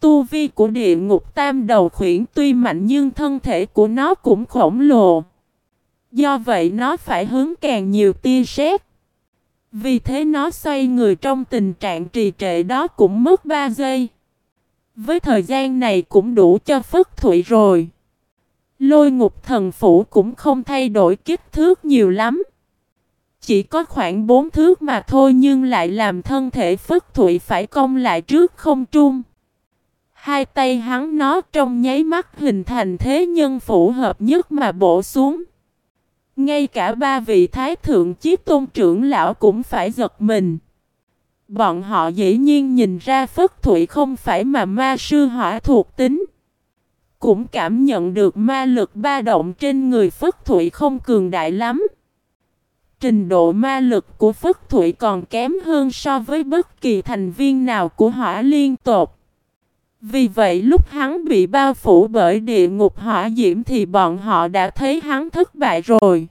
Speaker 1: Tu vi của địa ngục tam đầu khuyển tuy mạnh nhưng thân thể của nó cũng khổng lồ. Do vậy nó phải hướng càng nhiều tia sét. Vì thế nó xoay người trong tình trạng trì trệ đó cũng mất 3 giây. Với thời gian này cũng đủ cho Phất Thụy rồi. Lôi ngục thần phủ cũng không thay đổi kích thước nhiều lắm. Chỉ có khoảng 4 thước mà thôi nhưng lại làm thân thể Phất Thụy phải cong lại trước không trung. Hai tay hắn nó trong nháy mắt hình thành thế nhân phủ hợp nhất mà bổ xuống. Ngay cả ba vị thái thượng chiếc tôn trưởng lão cũng phải giật mình. Bọn họ dĩ nhiên nhìn ra Phất Thụy không phải mà ma sư hỏa thuộc tính. Cũng cảm nhận được ma lực ba động trên người Phất Thụy không cường đại lắm. Trình độ ma lực của Phất Thụy còn kém hơn so với bất kỳ thành viên nào của hỏa liên tột. Vì vậy lúc hắn bị bao phủ bởi địa ngục hỏa diễm thì bọn họ đã thấy hắn thất bại rồi.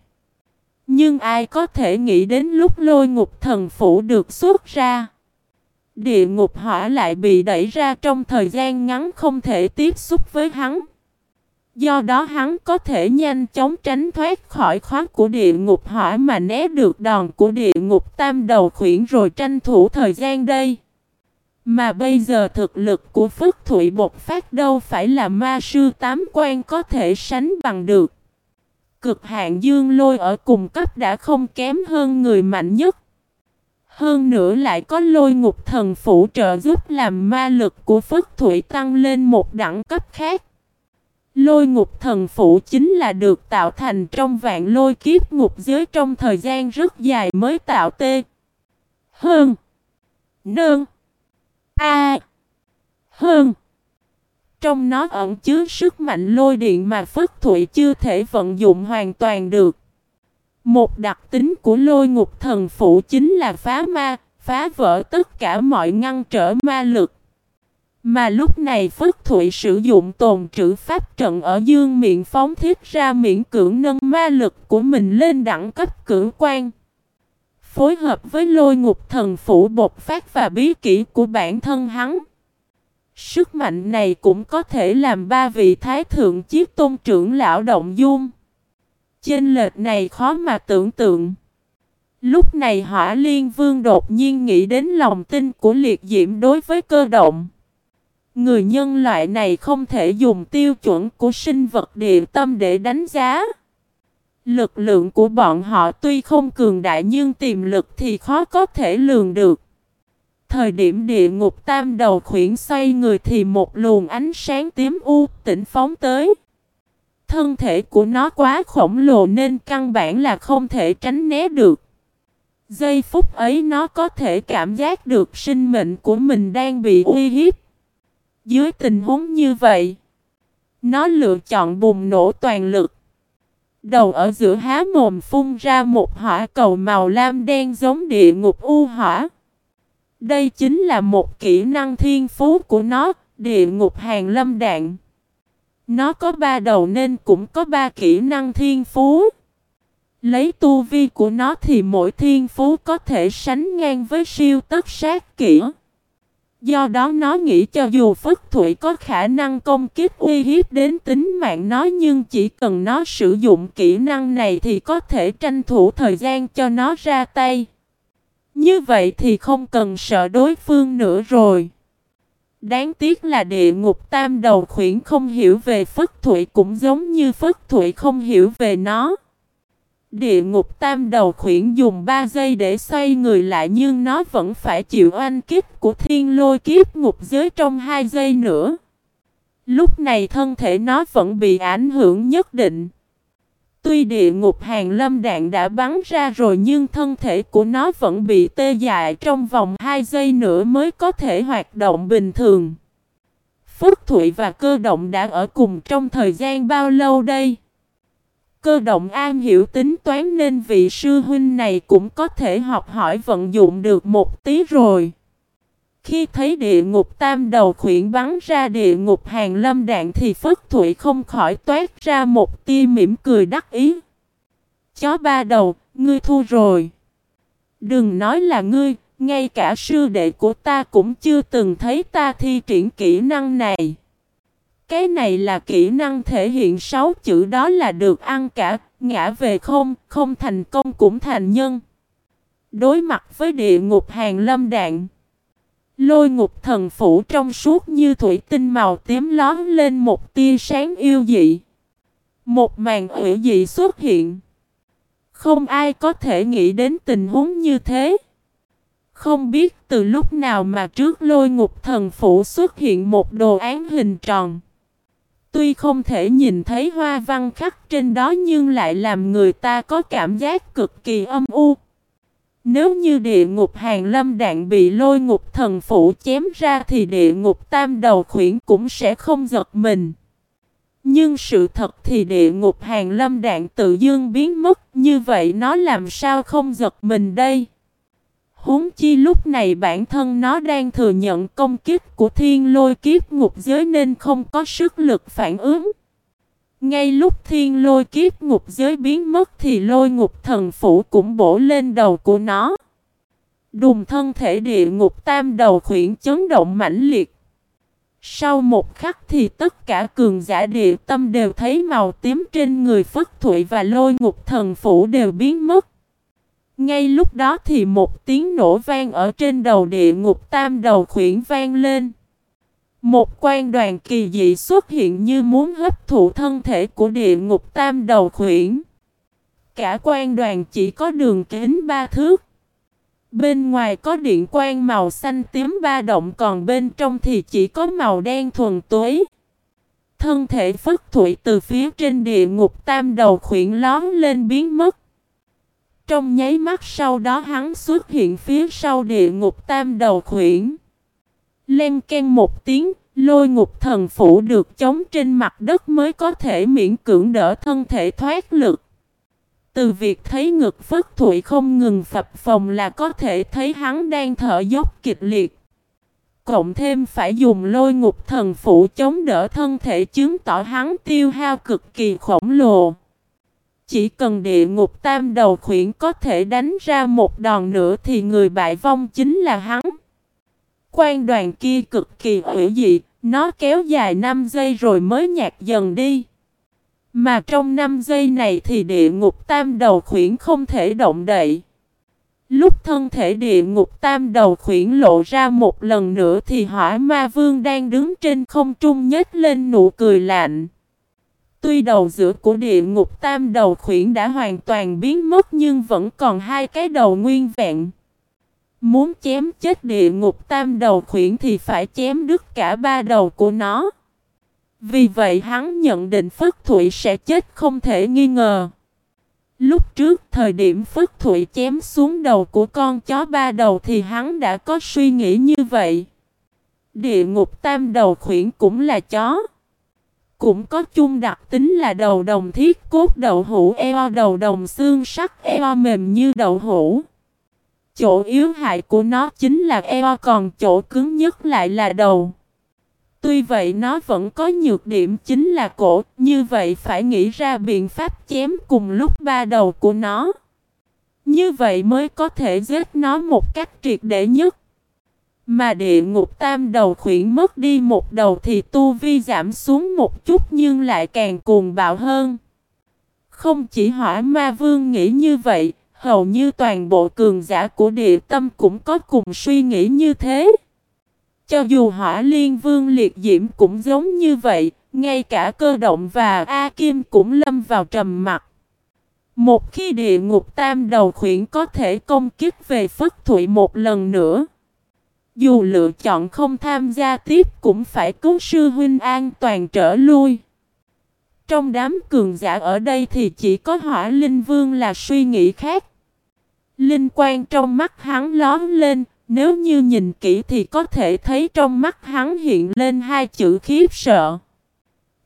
Speaker 1: Nhưng ai có thể nghĩ đến lúc lôi ngục thần phủ được xuất ra. Địa ngục hỏa lại bị đẩy ra trong thời gian ngắn không thể tiếp xúc với hắn. Do đó hắn có thể nhanh chóng tránh thoát khỏi khóa của địa ngục hỏa mà né được đòn của địa ngục tam đầu khuyển rồi tranh thủ thời gian đây. Mà bây giờ thực lực của Phước Thụy bột phát đâu phải là ma sư tám quan có thể sánh bằng được. Cực hạn dương lôi ở cùng cấp đã không kém hơn người mạnh nhất. Hơn nữa lại có lôi ngục thần phụ trợ giúp làm ma lực của phất Thụy tăng lên một đẳng cấp khác. Lôi ngục thần phụ chính là được tạo thành trong vạn lôi kiếp ngục giới trong thời gian rất dài mới tạo tê. Hơn. Nương. A. Hơn. Trong nó ẩn chứa sức mạnh lôi điện mà Phất Thụy chưa thể vận dụng hoàn toàn được. Một đặc tính của lôi ngục thần phụ chính là phá ma, phá vỡ tất cả mọi ngăn trở ma lực. Mà lúc này Phất Thụy sử dụng tồn trữ pháp trận ở dương miệng phóng thiết ra miễn cưỡng nâng ma lực của mình lên đẳng cấp cưỡng quan. Phối hợp với lôi ngục thần phủ bột phát và bí kỹ của bản thân hắn. Sức mạnh này cũng có thể làm ba vị thái thượng chiếc tôn trưởng lão động dung. Chênh lệch này khó mà tưởng tượng. Lúc này hỏa liên vương đột nhiên nghĩ đến lòng tin của liệt diễm đối với cơ động. Người nhân loại này không thể dùng tiêu chuẩn của sinh vật địa tâm để đánh giá. Lực lượng của bọn họ tuy không cường đại nhưng tiềm lực thì khó có thể lường được. Thời điểm địa ngục tam đầu khuyển xoay người thì một luồng ánh sáng tím u tỉnh phóng tới. Thân thể của nó quá khổng lồ nên căn bản là không thể tránh né được. Giây phút ấy nó có thể cảm giác được sinh mệnh của mình đang bị uy hiếp. Dưới tình huống như vậy, nó lựa chọn bùng nổ toàn lực. Đầu ở giữa há mồm phun ra một hỏa cầu màu lam đen giống địa ngục u hỏa. Đây chính là một kỹ năng thiên phú của nó, địa ngục hàng lâm đạn. Nó có ba đầu nên cũng có ba kỹ năng thiên phú. Lấy tu vi của nó thì mỗi thiên phú có thể sánh ngang với siêu tất sát kỹ. Do đó nó nghĩ cho dù Phất Thụy có khả năng công kích uy hiếp đến tính mạng nó nhưng chỉ cần nó sử dụng kỹ năng này thì có thể tranh thủ thời gian cho nó ra tay. Như vậy thì không cần sợ đối phương nữa rồi. Đáng tiếc là địa ngục tam đầu khuyển không hiểu về Phất Thụy cũng giống như Phất Thụy không hiểu về nó. Địa ngục tam đầu khuyển dùng 3 giây để xoay người lại nhưng nó vẫn phải chịu oanh kiếp của thiên lôi kiếp ngục giới trong 2 giây nữa. Lúc này thân thể nó vẫn bị ảnh hưởng nhất định. Tuy địa ngục hàng lâm đạn đã bắn ra rồi nhưng thân thể của nó vẫn bị tê dại trong vòng 2 giây nữa mới có thể hoạt động bình thường. Phước Thụy và cơ động đã ở cùng trong thời gian bao lâu đây? Cơ động an hiểu tính toán nên vị sư huynh này cũng có thể học hỏi vận dụng được một tí rồi. Khi thấy địa ngục tam đầu khuyển bắn ra địa ngục hàng lâm đạn thì Phất Thụy không khỏi toát ra một tia mỉm cười đắc ý. Chó ba đầu, ngươi thua rồi. Đừng nói là ngươi, ngay cả sư đệ của ta cũng chưa từng thấy ta thi triển kỹ năng này. Cái này là kỹ năng thể hiện sáu chữ đó là được ăn cả, ngã về không, không thành công cũng thành nhân. Đối mặt với địa ngục hàng lâm đạn. Lôi ngục thần phủ trong suốt như thủy tinh màu tím lón lên một tia sáng yêu dị. Một màn hữu dị xuất hiện. Không ai có thể nghĩ đến tình huống như thế. Không biết từ lúc nào mà trước lôi ngục thần phủ xuất hiện một đồ án hình tròn. Tuy không thể nhìn thấy hoa văn khắc trên đó nhưng lại làm người ta có cảm giác cực kỳ âm u. Nếu như địa ngục hàng lâm đạn bị lôi ngục thần phủ chém ra thì địa ngục tam đầu khuyển cũng sẽ không giật mình. Nhưng sự thật thì địa ngục hàng lâm đạn tự dương biến mất, như vậy nó làm sao không giật mình đây? Huống chi lúc này bản thân nó đang thừa nhận công kích của thiên lôi kiếp ngục giới nên không có sức lực phản ứng. Ngay lúc thiên lôi kiếp ngục giới biến mất thì lôi ngục thần phủ cũng bổ lên đầu của nó. Đùng thân thể địa ngục tam đầu khuyển chấn động mãnh liệt. Sau một khắc thì tất cả cường giả địa tâm đều thấy màu tím trên người Phất Thụy và lôi ngục thần phủ đều biến mất. Ngay lúc đó thì một tiếng nổ vang ở trên đầu địa ngục tam đầu khuyển vang lên. Một quan đoàn kỳ dị xuất hiện như muốn hấp thụ thân thể của địa ngục tam đầu khuyển. Cả quan đoàn chỉ có đường kính ba thước. Bên ngoài có điện quang màu xanh tím ba động, còn bên trong thì chỉ có màu đen thuần túy. Thân thể phất thủy từ phía trên địa ngục tam đầu khuyển lón lên biến mất. Trong nháy mắt sau đó hắn xuất hiện phía sau địa ngục tam đầu khuyển. Len ken một tiếng, lôi ngục thần phủ được chống trên mặt đất mới có thể miễn cưỡng đỡ thân thể thoát lực. Từ việc thấy ngực phất thụy không ngừng phập phồng là có thể thấy hắn đang thở dốc kịch liệt. Cộng thêm phải dùng lôi ngục thần phủ chống đỡ thân thể chứng tỏ hắn tiêu hao cực kỳ khổng lồ. Chỉ cần địa ngục tam đầu khuyển có thể đánh ra một đòn nữa thì người bại vong chính là hắn. Quan đoàn kia cực kỳ hữu dị, nó kéo dài 5 giây rồi mới nhạt dần đi. Mà trong 5 giây này thì địa ngục tam đầu khuyển không thể động đậy. Lúc thân thể địa ngục tam đầu khuyển lộ ra một lần nữa thì hỏa ma vương đang đứng trên không trung nhếch lên nụ cười lạnh. Tuy đầu giữa của địa ngục tam đầu khuyển đã hoàn toàn biến mất nhưng vẫn còn hai cái đầu nguyên vẹn. Muốn chém chết địa ngục tam đầu khuyển thì phải chém đứt cả ba đầu của nó. Vì vậy hắn nhận định Phất Thụy sẽ chết không thể nghi ngờ. Lúc trước thời điểm Phất Thụy chém xuống đầu của con chó ba đầu thì hắn đã có suy nghĩ như vậy. Địa ngục tam đầu khuyển cũng là chó. Cũng có chung đặc tính là đầu đồng thiết, cốt đậu hũ, eo, đầu đồng xương sắc, eo mềm như đậu hũ. Chỗ yếu hại của nó chính là eo còn chỗ cứng nhất lại là đầu. Tuy vậy nó vẫn có nhược điểm chính là cổ, như vậy phải nghĩ ra biện pháp chém cùng lúc ba đầu của nó. Như vậy mới có thể giết nó một cách triệt để nhất. Mà địa ngục tam đầu khuyển mất đi một đầu thì tu vi giảm xuống một chút nhưng lại càng cuồng bạo hơn. Không chỉ hỏa ma vương nghĩ như vậy, hầu như toàn bộ cường giả của địa tâm cũng có cùng suy nghĩ như thế. Cho dù hỏa liên vương liệt diễm cũng giống như vậy, ngay cả cơ động và A Kim cũng lâm vào trầm mặt. Một khi địa ngục tam đầu khuyển có thể công kích về phất thụy một lần nữa. Dù lựa chọn không tham gia tiếp cũng phải cứu sư huynh an toàn trở lui. Trong đám cường giả ở đây thì chỉ có hỏa linh vương là suy nghĩ khác. Linh quan trong mắt hắn lón lên, nếu như nhìn kỹ thì có thể thấy trong mắt hắn hiện lên hai chữ khiếp sợ.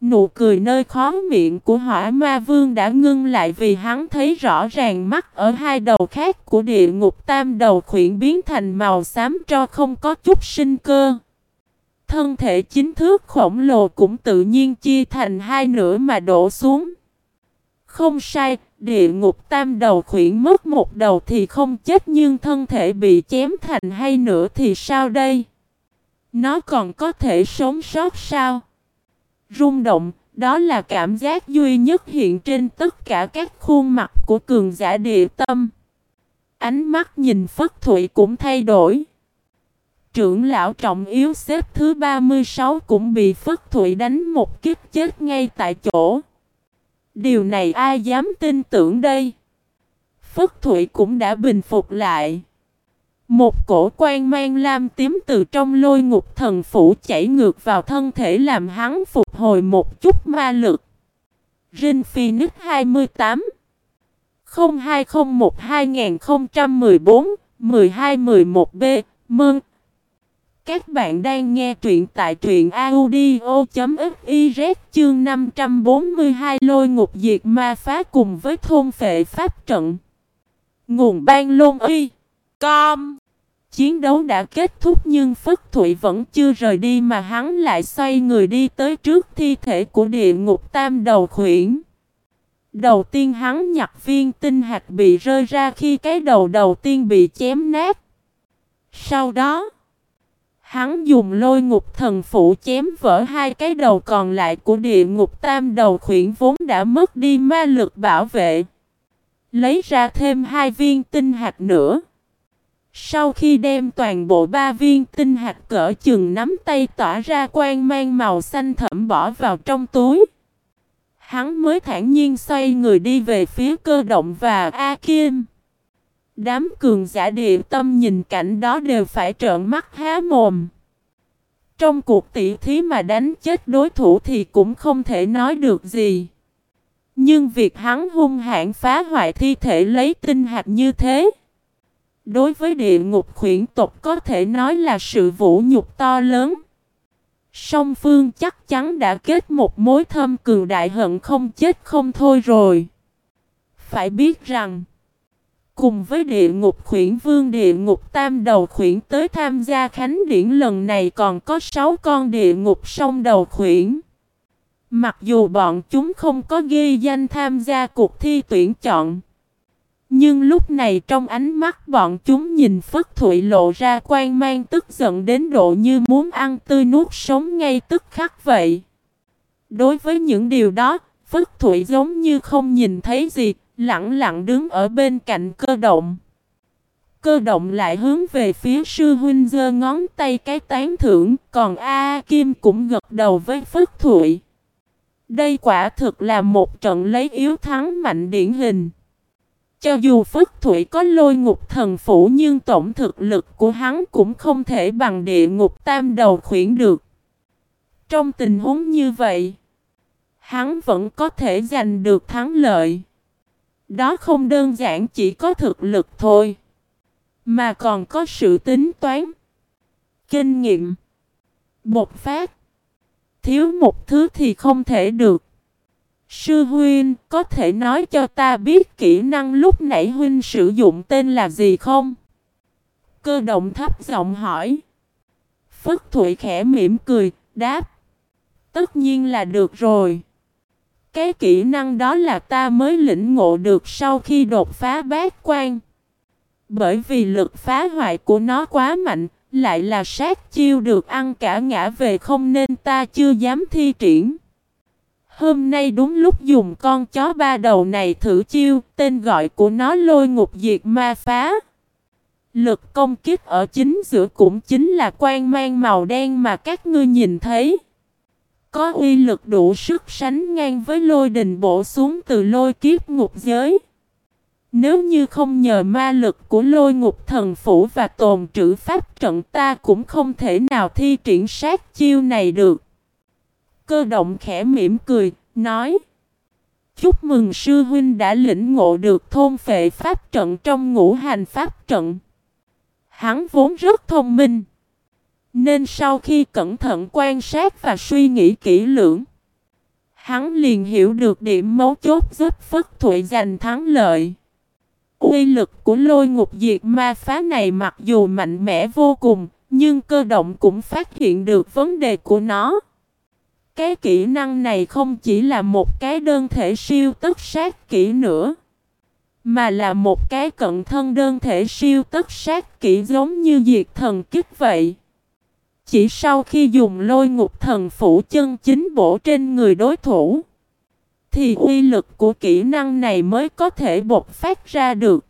Speaker 1: Nụ cười nơi khó miệng của hỏa ma vương đã ngưng lại vì hắn thấy rõ ràng mắt ở hai đầu khác của địa ngục tam đầu khuyển biến thành màu xám cho không có chút sinh cơ. Thân thể chính thước khổng lồ cũng tự nhiên chia thành hai nửa mà đổ xuống. Không sai, địa ngục tam đầu khuyển mất một đầu thì không chết nhưng thân thể bị chém thành hai nửa thì sao đây? Nó còn có thể sống sót sao? Rung động, đó là cảm giác duy nhất hiện trên tất cả các khuôn mặt của cường giả địa tâm. Ánh mắt nhìn Phất Thụy cũng thay đổi. Trưởng lão trọng yếu xếp thứ 36 cũng bị Phất Thụy đánh một kiếp chết ngay tại chỗ. Điều này ai dám tin tưởng đây? Phất Thụy cũng đã bình phục lại. Một cổ quan mang lam tím từ trong lôi ngục thần phủ chảy ngược vào thân thể làm hắn phục hồi một chút ma lực. Rin Phoenix 28 0201 2014 1211B Mừng! Các bạn đang nghe truyện tại truyện audio.fiz chương 542 lôi ngục diệt ma phá cùng với thôn phệ pháp trận. Nguồn ban lôn uy. Com. Chiến đấu đã kết thúc nhưng Phất Thụy vẫn chưa rời đi mà hắn lại xoay người đi tới trước thi thể của địa ngục tam đầu khuyển. Đầu tiên hắn nhặt viên tinh hạt bị rơi ra khi cái đầu đầu tiên bị chém nát. Sau đó, hắn dùng lôi ngục thần phủ chém vỡ hai cái đầu còn lại của địa ngục tam đầu khuyển vốn đã mất đi ma lực bảo vệ. Lấy ra thêm hai viên tinh hạt nữa. Sau khi đem toàn bộ ba viên tinh hạt cỡ chừng nắm tay tỏa ra quang mang màu xanh thẫm bỏ vào trong túi. Hắn mới thản nhiên xoay người đi về phía cơ động và A Kim. Đám cường giả địa tâm nhìn cảnh đó đều phải trợn mắt há mồm. Trong cuộc tỷ thí mà đánh chết đối thủ thì cũng không thể nói được gì. Nhưng việc hắn hung hãn phá hoại thi thể lấy tinh hạt như thế Đối với địa ngục khuyển tộc có thể nói là sự vũ nhục to lớn. Song phương chắc chắn đã kết một mối thâm cường đại hận không chết không thôi rồi. Phải biết rằng, cùng với địa ngục khuyển vương địa ngục tam đầu khuyển tới tham gia khánh điển lần này còn có 6 con địa ngục sông đầu khuyển. Mặc dù bọn chúng không có ghi danh tham gia cuộc thi tuyển chọn. Nhưng lúc này trong ánh mắt bọn chúng nhìn Phất Thụy lộ ra quan mang tức giận đến độ như muốn ăn tươi nuốt sống ngay tức khắc vậy. Đối với những điều đó, Phất Thụy giống như không nhìn thấy gì, lặng lặng đứng ở bên cạnh cơ động. Cơ động lại hướng về phía sư huynh giơ ngón tay cái tán thưởng, còn A, Kim cũng gật đầu với Phất Thụy. Đây quả thực là một trận lấy yếu thắng mạnh điển hình. Cho dù Phất Thủy có lôi ngục thần phủ nhưng tổng thực lực của hắn cũng không thể bằng địa ngục tam đầu khuyển được. Trong tình huống như vậy, hắn vẫn có thể giành được thắng lợi. Đó không đơn giản chỉ có thực lực thôi, mà còn có sự tính toán, kinh nghiệm, bột phát. Thiếu một thứ thì không thể được. Sư huynh, có thể nói cho ta biết kỹ năng lúc nãy huynh sử dụng tên là gì không? Cơ động thấp giọng hỏi. Phất Thụy khẽ mỉm cười, đáp. Tất nhiên là được rồi. Cái kỹ năng đó là ta mới lĩnh ngộ được sau khi đột phá bát quan. Bởi vì lực phá hoại của nó quá mạnh, lại là sát chiêu được ăn cả ngã về không nên ta chưa dám thi triển. Hôm nay đúng lúc dùng con chó ba đầu này thử chiêu, tên gọi của nó lôi ngục diệt ma phá. Lực công kích ở chính giữa cũng chính là quan mang màu đen mà các ngươi nhìn thấy. Có uy lực đủ sức sánh ngang với lôi đình bổ xuống từ lôi kiếp ngục giới. Nếu như không nhờ ma lực của lôi ngục thần phủ và tồn trữ pháp trận ta cũng không thể nào thi triển sát chiêu này được. Cơ động khẽ mỉm cười, nói Chúc mừng sư huynh đã lĩnh ngộ được thôn phệ pháp trận trong ngũ hành pháp trận. Hắn vốn rất thông minh. Nên sau khi cẩn thận quan sát và suy nghĩ kỹ lưỡng, Hắn liền hiểu được điểm mấu chốt giúp Phất Thụy giành thắng lợi. Uy lực của lôi ngục diệt ma phá này mặc dù mạnh mẽ vô cùng, nhưng cơ động cũng phát hiện được vấn đề của nó. Cái kỹ năng này không chỉ là một cái đơn thể siêu tất sát kỹ nữa, mà là một cái cận thân đơn thể siêu tất sát kỹ giống như diệt thần kích vậy. Chỉ sau khi dùng lôi ngục thần phủ chân chính bổ trên người đối thủ, thì uy lực của kỹ năng này mới có thể bộc phát ra được.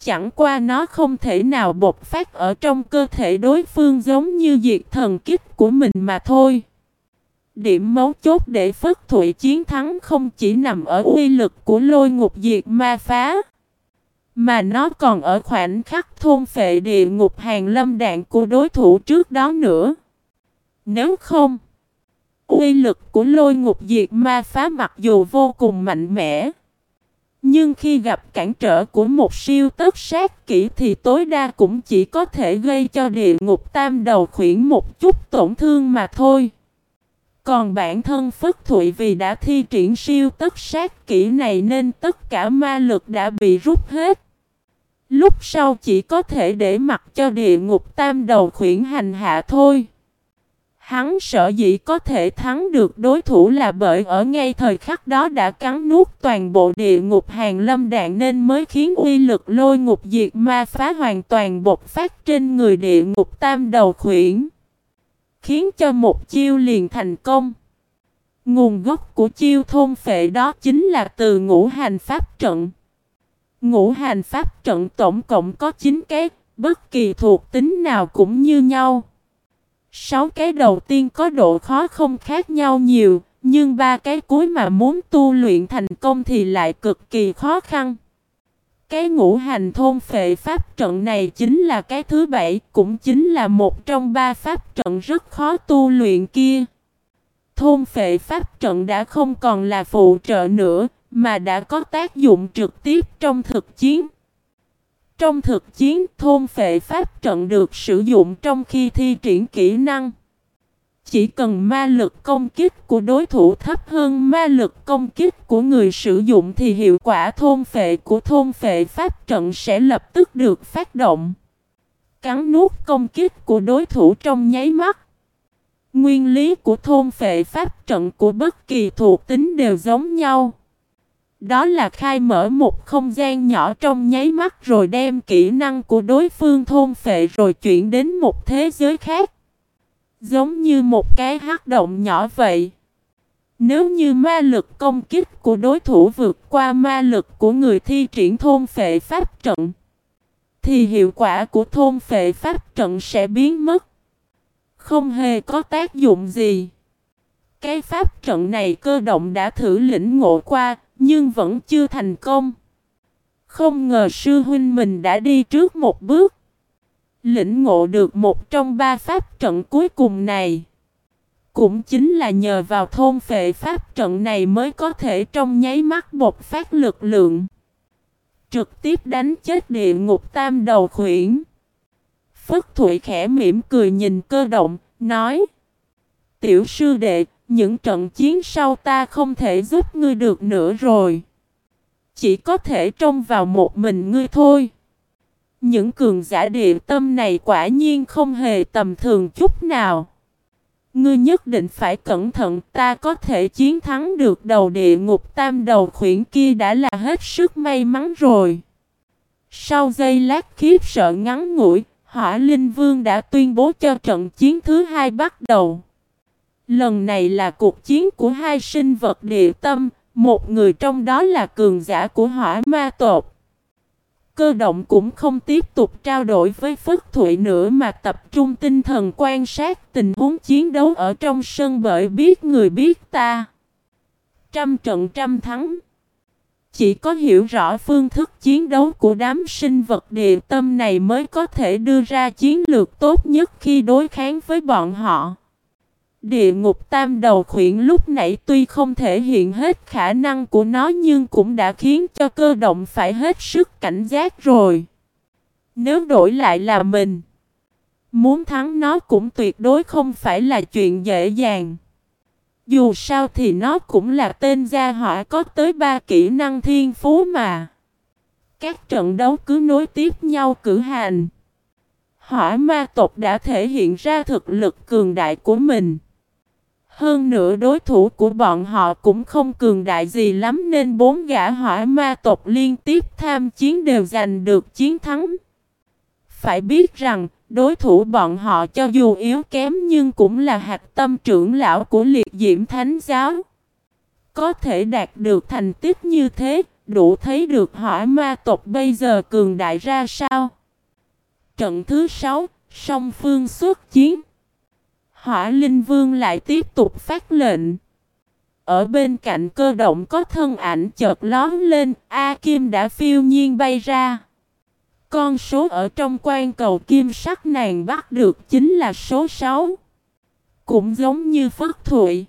Speaker 1: Chẳng qua nó không thể nào bộc phát ở trong cơ thể đối phương giống như diệt thần kích của mình mà thôi. Điểm mấu chốt để Phất Thụy chiến thắng không chỉ nằm ở uy lực của lôi ngục diệt ma phá, mà nó còn ở khoảnh khắc thôn phệ địa ngục hàng lâm đạn của đối thủ trước đó nữa. Nếu không, uy lực của lôi ngục diệt ma phá mặc dù vô cùng mạnh mẽ, nhưng khi gặp cản trở của một siêu tất sát kỹ thì tối đa cũng chỉ có thể gây cho địa ngục tam đầu khuyển một chút tổn thương mà thôi. Còn bản thân Phất Thụy vì đã thi triển siêu tất sát kỹ này nên tất cả ma lực đã bị rút hết. Lúc sau chỉ có thể để mặc cho địa ngục tam đầu khuyển hành hạ thôi. Hắn sợ dĩ có thể thắng được đối thủ là bởi ở ngay thời khắc đó đã cắn nuốt toàn bộ địa ngục hàng lâm đạn nên mới khiến uy lực lôi ngục diệt ma phá hoàn toàn bộc phát trên người địa ngục tam đầu khuyển. Khiến cho một chiêu liền thành công. Nguồn gốc của chiêu thôn phệ đó chính là từ ngũ hành pháp trận. Ngũ hành pháp trận tổng cộng có 9 cái, bất kỳ thuộc tính nào cũng như nhau. Sáu cái đầu tiên có độ khó không khác nhau nhiều, nhưng ba cái cuối mà muốn tu luyện thành công thì lại cực kỳ khó khăn. Cái ngũ hành thôn phệ pháp trận này chính là cái thứ bảy, cũng chính là một trong ba pháp trận rất khó tu luyện kia. Thôn phệ pháp trận đã không còn là phụ trợ nữa, mà đã có tác dụng trực tiếp trong thực chiến. Trong thực chiến, thôn phệ pháp trận được sử dụng trong khi thi triển kỹ năng. Chỉ cần ma lực công kích của đối thủ thấp hơn ma lực công kích của người sử dụng thì hiệu quả thôn phệ của thôn phệ pháp trận sẽ lập tức được phát động. Cắn nuốt công kích của đối thủ trong nháy mắt. Nguyên lý của thôn phệ pháp trận của bất kỳ thuộc tính đều giống nhau. Đó là khai mở một không gian nhỏ trong nháy mắt rồi đem kỹ năng của đối phương thôn phệ rồi chuyển đến một thế giới khác. Giống như một cái hắc động nhỏ vậy. Nếu như ma lực công kích của đối thủ vượt qua ma lực của người thi triển thôn phệ pháp trận, thì hiệu quả của thôn phệ pháp trận sẽ biến mất. Không hề có tác dụng gì. Cái pháp trận này cơ động đã thử lĩnh ngộ qua, nhưng vẫn chưa thành công. Không ngờ sư huynh mình đã đi trước một bước. Lĩnh ngộ được một trong ba pháp trận cuối cùng này. Cũng chính là nhờ vào thôn phệ pháp trận này mới có thể trong nháy mắt bộc phát lực lượng. Trực tiếp đánh chết địa ngục tam đầu khuyển. Phất Thụy khẽ mỉm cười nhìn cơ động, nói Tiểu sư đệ, những trận chiến sau ta không thể giúp ngươi được nữa rồi. Chỉ có thể trông vào một mình ngươi thôi. Những cường giả địa tâm này quả nhiên không hề tầm thường chút nào. Ngươi nhất định phải cẩn thận ta có thể chiến thắng được đầu địa ngục tam đầu khuyển kia đã là hết sức may mắn rồi. Sau giây lát khiếp sợ ngắn ngủi, Hỏa Linh Vương đã tuyên bố cho trận chiến thứ hai bắt đầu. Lần này là cuộc chiến của hai sinh vật địa tâm, một người trong đó là cường giả của hỏa ma tộc. Cơ động cũng không tiếp tục trao đổi với Phất Thụy nữa mà tập trung tinh thần quan sát tình huống chiến đấu ở trong sân bởi biết người biết ta. Trăm trận trăm thắng. Chỉ có hiểu rõ phương thức chiến đấu của đám sinh vật địa tâm này mới có thể đưa ra chiến lược tốt nhất khi đối kháng với bọn họ. Địa ngục tam đầu khuyển lúc nãy tuy không thể hiện hết khả năng của nó nhưng cũng đã khiến cho cơ động phải hết sức cảnh giác rồi. Nếu đổi lại là mình, muốn thắng nó cũng tuyệt đối không phải là chuyện dễ dàng. Dù sao thì nó cũng là tên gia hỏa có tới ba kỹ năng thiên phú mà. Các trận đấu cứ nối tiếp nhau cử hành. Hỏa ma tộc đã thể hiện ra thực lực cường đại của mình. Hơn nữa đối thủ của bọn họ cũng không cường đại gì lắm nên bốn gã hỏa ma tộc liên tiếp tham chiến đều giành được chiến thắng. Phải biết rằng, đối thủ bọn họ cho dù yếu kém nhưng cũng là hạt tâm trưởng lão của liệt diễm thánh giáo. Có thể đạt được thành tích như thế, đủ thấy được hỏa ma tộc bây giờ cường đại ra sao. Trận thứ 6, song phương xuất chiến. Hỏa Linh Vương lại tiếp tục phát lệnh. Ở bên cạnh cơ động có thân ảnh chợt lón lên, A Kim đã phiêu nhiên bay ra. Con số ở trong quan cầu kim sắc nàng bắt được chính là số 6. Cũng giống như Phất Thụy.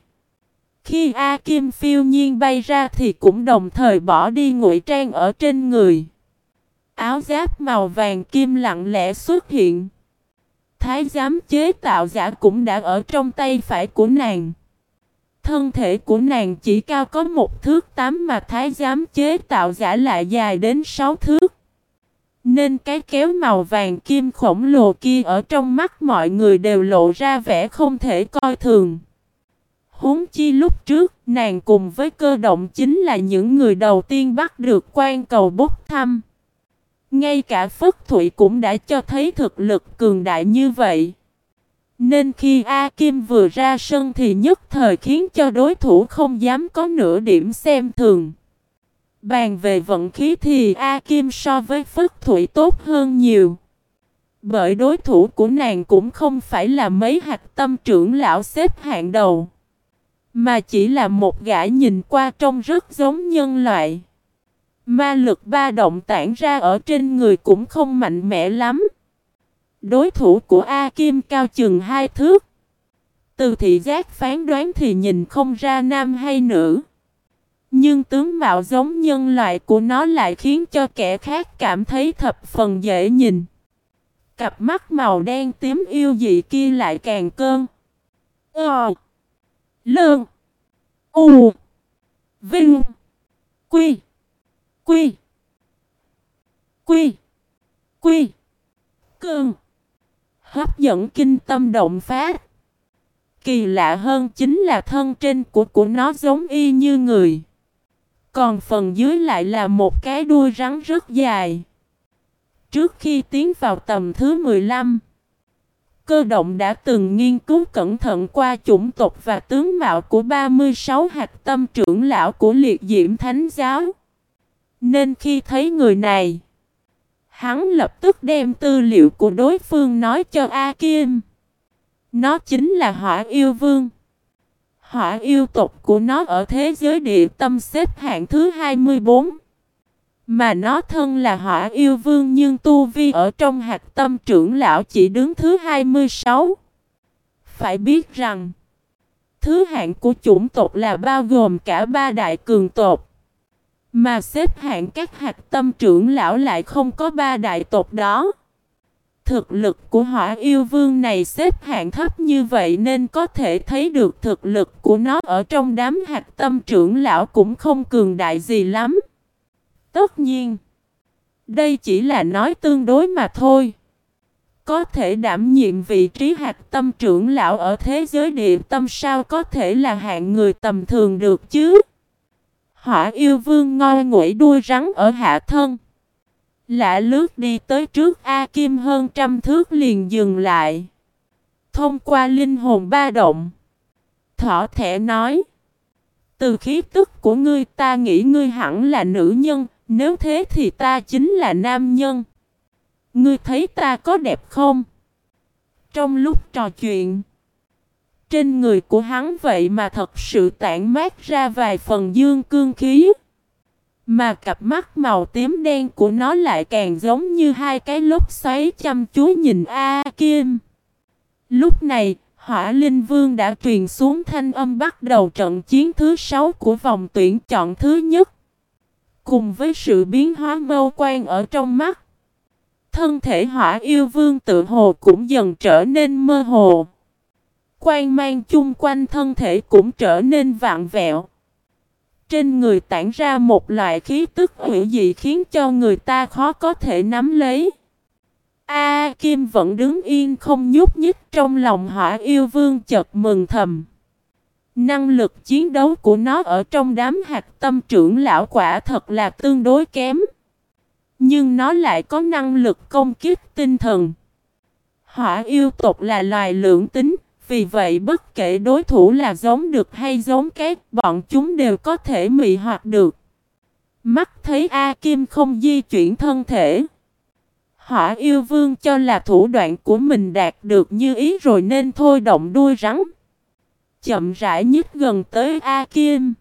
Speaker 1: Khi A Kim phiêu nhiên bay ra thì cũng đồng thời bỏ đi ngụy trang ở trên người. Áo giáp màu vàng kim lặng lẽ xuất hiện. Thái giám chế tạo giả cũng đã ở trong tay phải của nàng. Thân thể của nàng chỉ cao có một thước tám mà thái giám chế tạo giả lại dài đến sáu thước. Nên cái kéo màu vàng kim khổng lồ kia ở trong mắt mọi người đều lộ ra vẻ không thể coi thường. Huống chi lúc trước, nàng cùng với cơ động chính là những người đầu tiên bắt được quan cầu bốc thăm. Ngay cả Phất Thụy cũng đã cho thấy thực lực cường đại như vậy. Nên khi A Kim vừa ra sân thì nhất thời khiến cho đối thủ không dám có nửa điểm xem thường. Bàn về vận khí thì A Kim so với Phất Thụy tốt hơn nhiều. Bởi đối thủ của nàng cũng không phải là mấy hạt tâm trưởng lão xếp hạng đầu. Mà chỉ là một gã nhìn qua trông rất giống nhân loại. Ma lực ba động tản ra ở trên người cũng không mạnh mẽ lắm. Đối thủ của A Kim cao chừng hai thước. Từ thị giác phán đoán thì nhìn không ra nam hay nữ. Nhưng tướng mạo giống nhân loại của nó lại khiến cho kẻ khác cảm thấy thập phần dễ nhìn. Cặp mắt màu đen tím yêu dị kia lại càng cơn. Ờ. Lương. U. Vinh. Quy. Quy. Quy. Quy. cường Hấp dẫn kinh tâm động phát. Kỳ lạ hơn chính là thân trên của của nó giống y như người. Còn phần dưới lại là một cái đuôi rắn rất dài. Trước khi tiến vào tầm thứ 15, cơ động đã từng nghiên cứu cẩn thận qua chủng tộc và tướng mạo của 36 hạt tâm trưởng lão của liệt diễm thánh giáo. Nên khi thấy người này, hắn lập tức đem tư liệu của đối phương nói cho A Kim. Nó chính là hỏa yêu vương. Hỏa yêu tộc của nó ở thế giới địa tâm xếp hạng thứ 24. Mà nó thân là hỏa yêu vương nhưng tu vi ở trong hạt tâm trưởng lão chỉ đứng thứ 26. Phải biết rằng, thứ hạng của chủng tộc là bao gồm cả ba đại cường tộc. Mà xếp hạng các hạt tâm trưởng lão lại không có ba đại tộc đó. Thực lực của hỏa yêu vương này xếp hạng thấp như vậy nên có thể thấy được thực lực của nó ở trong đám hạt tâm trưởng lão cũng không cường đại gì lắm. Tất nhiên, đây chỉ là nói tương đối mà thôi. Có thể đảm nhiệm vị trí hạt tâm trưởng lão ở thế giới địa tâm sao có thể là hạng người tầm thường được chứ? Hỏa yêu vương ngoi ngụy đuôi rắn ở hạ thân. Lạ lướt đi tới trước A Kim hơn trăm thước liền dừng lại. Thông qua linh hồn ba động. Thỏ thẻ nói. Từ khí tức của ngươi ta nghĩ ngươi hẳn là nữ nhân, nếu thế thì ta chính là nam nhân. Ngươi thấy ta có đẹp không? Trong lúc trò chuyện, trên người của hắn vậy mà thật sự tản mát ra vài phần dương cương khí. Mà cặp mắt màu tím đen của nó lại càng giống như hai cái lốc xoáy chăm chú nhìn A Kim. Lúc này, Hỏa Linh Vương đã truyền xuống thanh âm bắt đầu trận chiến thứ sáu của vòng tuyển chọn thứ nhất. Cùng với sự biến hóa mâu quan ở trong mắt, thân thể Hỏa Yêu Vương tự hồ cũng dần trở nên mơ hồ. Quan mang chung quanh thân thể cũng trở nên vạn vẹo. Trên người tản ra một loại khí tức hữu dị khiến cho người ta khó có thể nắm lấy. A Kim vẫn đứng yên không nhúc nhích trong lòng hỏa yêu vương chợt mừng thầm. Năng lực chiến đấu của nó ở trong đám hạt tâm trưởng lão quả thật là tương đối kém. Nhưng nó lại có năng lực công kích tinh thần. Hỏa yêu tộc là loài lưỡng tính, vì vậy bất kể đối thủ là giống được hay giống két, bọn chúng đều có thể mị hoặc được. Mắt thấy A Kim không di chuyển thân thể. Hỏa yêu vương cho là thủ đoạn của mình đạt được như ý rồi nên thôi động đuôi rắn. Chậm rãi nhích gần tới A Kim.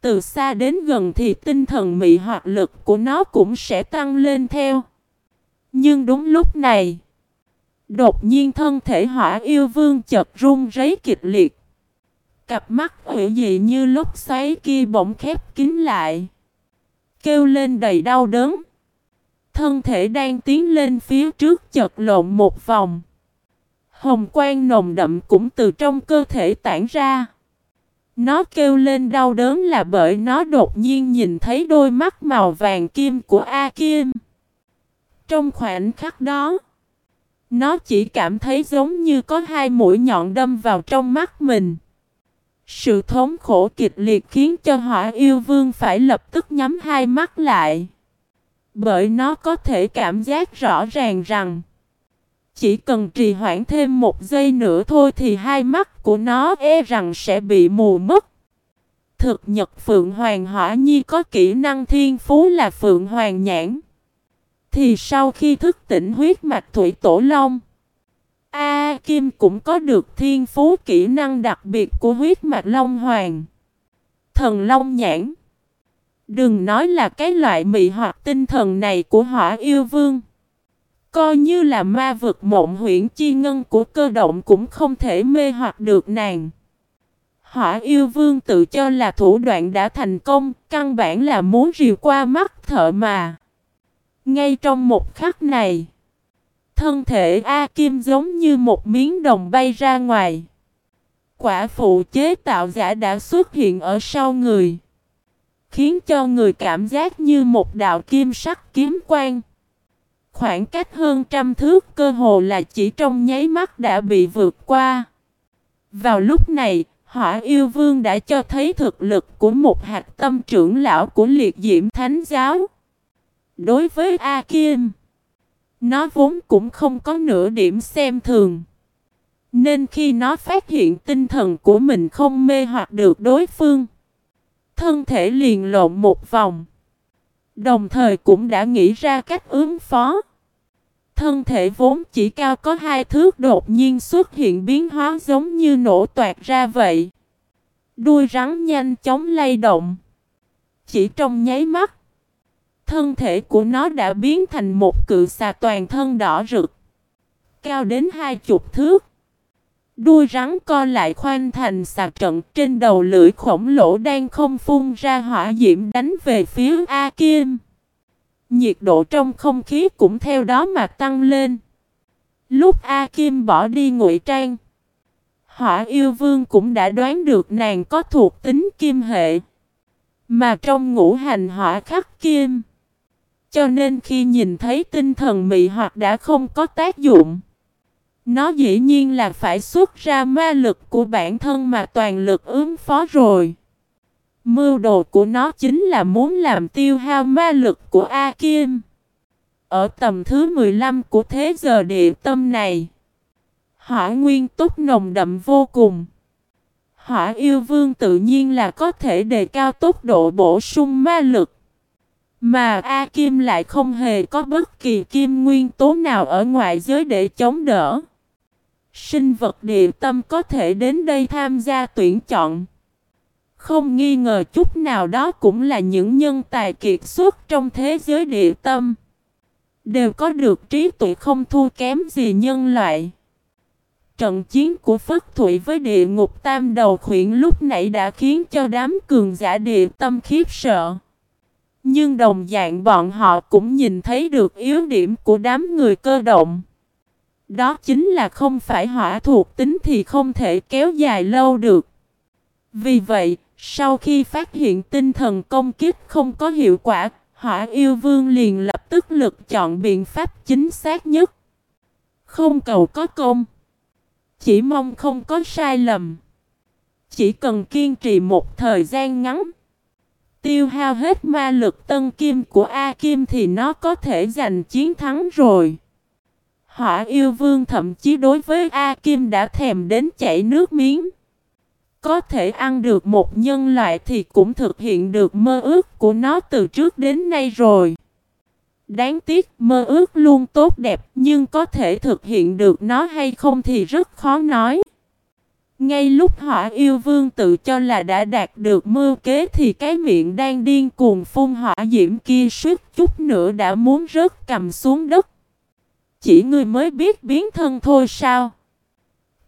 Speaker 1: Từ xa đến gần thì tinh thần mị hoạt lực của nó cũng sẽ tăng lên theo. Nhưng đúng lúc này, đột nhiên thân thể hỏa yêu vương chợt run rấy kịch liệt. Cặp mắt hủy dị như lúc xoáy kia bỗng khép kín lại. Kêu lên đầy đau đớn. Thân thể đang tiến lên phía trước chợt lộn một vòng. Hồng quang nồng đậm cũng từ trong cơ thể tản ra. Nó kêu lên đau đớn là bởi nó đột nhiên nhìn thấy đôi mắt màu vàng kim của A Kim. Trong khoảnh khắc đó, nó chỉ cảm thấy giống như có hai mũi nhọn đâm vào trong mắt mình. Sự thống khổ kịch liệt khiến cho hỏa yêu vương phải lập tức nhắm hai mắt lại. Bởi nó có thể cảm giác rõ ràng rằng, chỉ cần trì hoãn thêm một giây nữa thôi thì hai mắt của nó e rằng sẽ bị mù mất. Thực nhật Phượng Hoàng Hỏa Nhi có kỹ năng thiên phú là Phượng Hoàng Nhãn. Thì sau khi thức tỉnh huyết mạch Thủy Tổ Long, A Kim cũng có được thiên phú kỹ năng đặc biệt của huyết mạch Long Hoàng. Thần Long Nhãn. Đừng nói là cái loại mị hoặc tinh thần này của hỏa yêu vương. Coi như là ma vực mộng huyễn chi ngân của cơ động cũng không thể mê hoặc được nàng. Hỏa yêu vương tự cho là thủ đoạn đã thành công, căn bản là muốn rìu qua mắt thợ mà. Ngay trong một khắc này, thân thể A Kim giống như một miếng đồng bay ra ngoài. Quả phụ chế tạo giả đã xuất hiện ở sau người, khiến cho người cảm giác như một đạo kim sắc kiếm quang. Khoảng cách hơn trăm thước cơ hồ là chỉ trong nháy mắt đã bị vượt qua. Vào lúc này, hỏa yêu vương đã cho thấy thực lực của một hạt tâm trưởng lão của liệt diễm thánh giáo. Đối với A Kim, nó vốn cũng không có nửa điểm xem thường. Nên khi nó phát hiện tinh thần của mình không mê hoặc được đối phương, thân thể liền lộn một vòng. Đồng thời cũng đã nghĩ ra cách ứng phó. Thân thể vốn chỉ cao có hai thước đột nhiên xuất hiện biến hóa giống như nổ toạt ra vậy. Đuôi rắn nhanh chóng lay động. Chỉ trong nháy mắt, thân thể của nó đã biến thành một cự xà toàn thân đỏ rực. Cao đến hai chục thước. Đuôi rắn co lại khoanh thành xà trận trên đầu lưỡi khổng lồ đang không phun ra hỏa diễm đánh về phía A Kim. Nhiệt độ trong không khí cũng theo đó mà tăng lên. Lúc A Kim bỏ đi ngụy trang, Hỏa yêu vương cũng đã đoán được nàng có thuộc tính kim hệ. Mà trong ngũ hành hỏa khắc kim. Cho nên khi nhìn thấy tinh thần mị hoặc đã không có tác dụng. Nó dĩ nhiên là phải xuất ra ma lực của bản thân mà toàn lực ứng phó rồi. Mưu đồ của nó chính là muốn làm tiêu hao ma lực của A Kim. Ở tầm thứ 15 của thế giờ địa tâm này, hỏa nguyên túc nồng đậm vô cùng. Hỏa yêu vương tự nhiên là có thể đề cao tốc độ bổ sung ma lực. Mà A Kim lại không hề có bất kỳ kim nguyên tố nào ở ngoại giới để chống đỡ. Sinh vật địa tâm có thể đến đây tham gia tuyển chọn. Không nghi ngờ chút nào đó cũng là những nhân tài kiệt xuất trong thế giới địa tâm. Đều có được trí tuệ không thua kém gì nhân loại. Trận chiến của Phất Thụy với địa ngục tam đầu khuyển lúc nãy đã khiến cho đám cường giả địa tâm khiếp sợ. Nhưng đồng dạng bọn họ cũng nhìn thấy được yếu điểm của đám người cơ động. Đó chính là không phải hỏa thuộc tính thì không thể kéo dài lâu được. Vì vậy, sau khi phát hiện tinh thần công kích không có hiệu quả, hỏa yêu vương liền lập tức lực chọn biện pháp chính xác nhất. Không cầu có công. Chỉ mong không có sai lầm. Chỉ cần kiên trì một thời gian ngắn. Tiêu hao hết ma lực tân kim của A Kim thì nó có thể giành chiến thắng rồi. Hỏa yêu vương thậm chí đối với A Kim đã thèm đến chảy nước miếng. Có thể ăn được một nhân loại thì cũng thực hiện được mơ ước của nó từ trước đến nay rồi. Đáng tiếc, mơ ước luôn tốt đẹp, nhưng có thể thực hiện được nó hay không thì rất khó nói. Ngay lúc hỏa yêu vương tự cho là đã đạt được mưu kế thì cái miệng đang điên cuồng phun hỏa diễm kia suýt chút nữa đã muốn rớt cầm xuống đất. Chỉ ngươi mới biết biến thân thôi sao?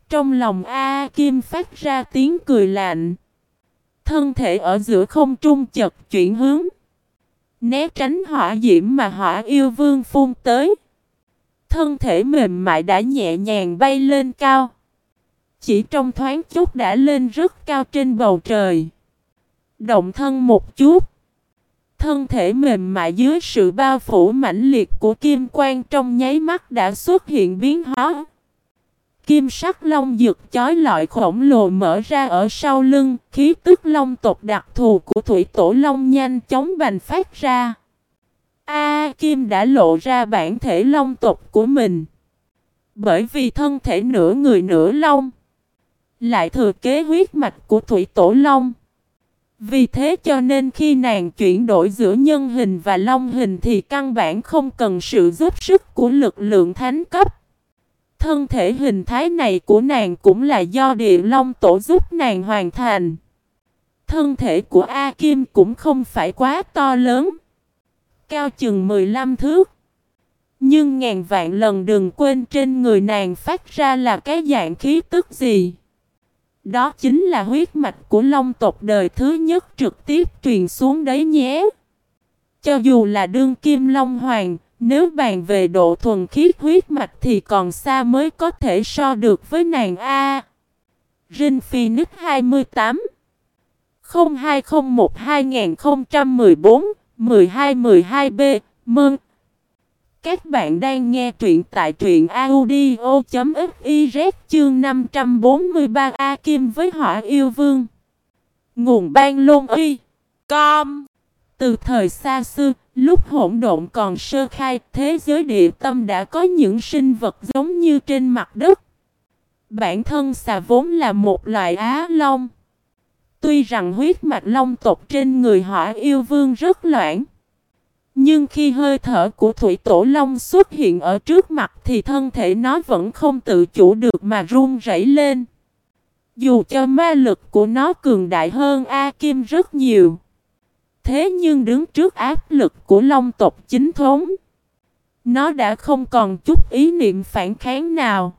Speaker 1: Trong lòng A, Kim phát ra tiếng cười lạnh. Thân thể ở giữa không trung chật chuyển hướng. Né tránh hỏa diễm mà hỏa yêu vương phun tới. Thân thể mềm mại đã nhẹ nhàng bay lên cao. Chỉ trong thoáng chút đã lên rất cao trên bầu trời. Động thân một chút. Thân thể mềm mại dưới sự bao phủ mãnh liệt của kim quang trong nháy mắt đã xuất hiện biến hóa. Kim sắc long dược chói lọi khổng lồ mở ra ở sau lưng, khí tức long tộc đặc thù của thủy tổ long nhanh chóng bành phát ra. A Kim đã lộ ra bản thể long tộc của mình. Bởi vì thân thể nửa người nửa long, lại thừa kế huyết mạch của thủy tổ long. Vì thế cho nên khi nàng chuyển đổi giữa nhân hình và long hình thì căn bản không cần sự giúp sức của lực lượng thánh cấp. Thân thể hình thái này của nàng cũng là do địa long tổ giúp nàng hoàn thành. Thân thể của A Kim cũng không phải quá to lớn. Cao chừng 15 thước. Nhưng ngàn vạn lần đừng quên trên người nàng phát ra là cái dạng khí tức gì. Đó chính là huyết mạch của long tộc đời thứ nhất trực tiếp truyền xuống đấy nhé. Cho dù là đương kim long hoàng, nếu bàn về độ thuần khiết huyết mạch thì còn xa mới có thể so được với nàng A. Rin Phoenix 28 0201 2014 1212B Mơn các bạn đang nghe truyện tại truyện audio.fiz chương 543 A Kim với hỏa yêu vương Nguồn ban lôn y Com Từ thời xa xưa Lúc hỗn độn còn sơ khai, thế giới địa tâm đã có những sinh vật giống như trên mặt đất. Bản thân xà vốn là một loại á long. Tuy rằng huyết mạch long tộc trên người hỏa yêu vương rất loãng. Nhưng khi hơi thở của thủy tổ long xuất hiện ở trước mặt thì thân thể nó vẫn không tự chủ được mà run rẩy lên. Dù cho ma lực của nó cường đại hơn A Kim rất nhiều. Thế nhưng đứng trước áp lực của long tộc chính thống, nó đã không còn chút ý niệm phản kháng nào.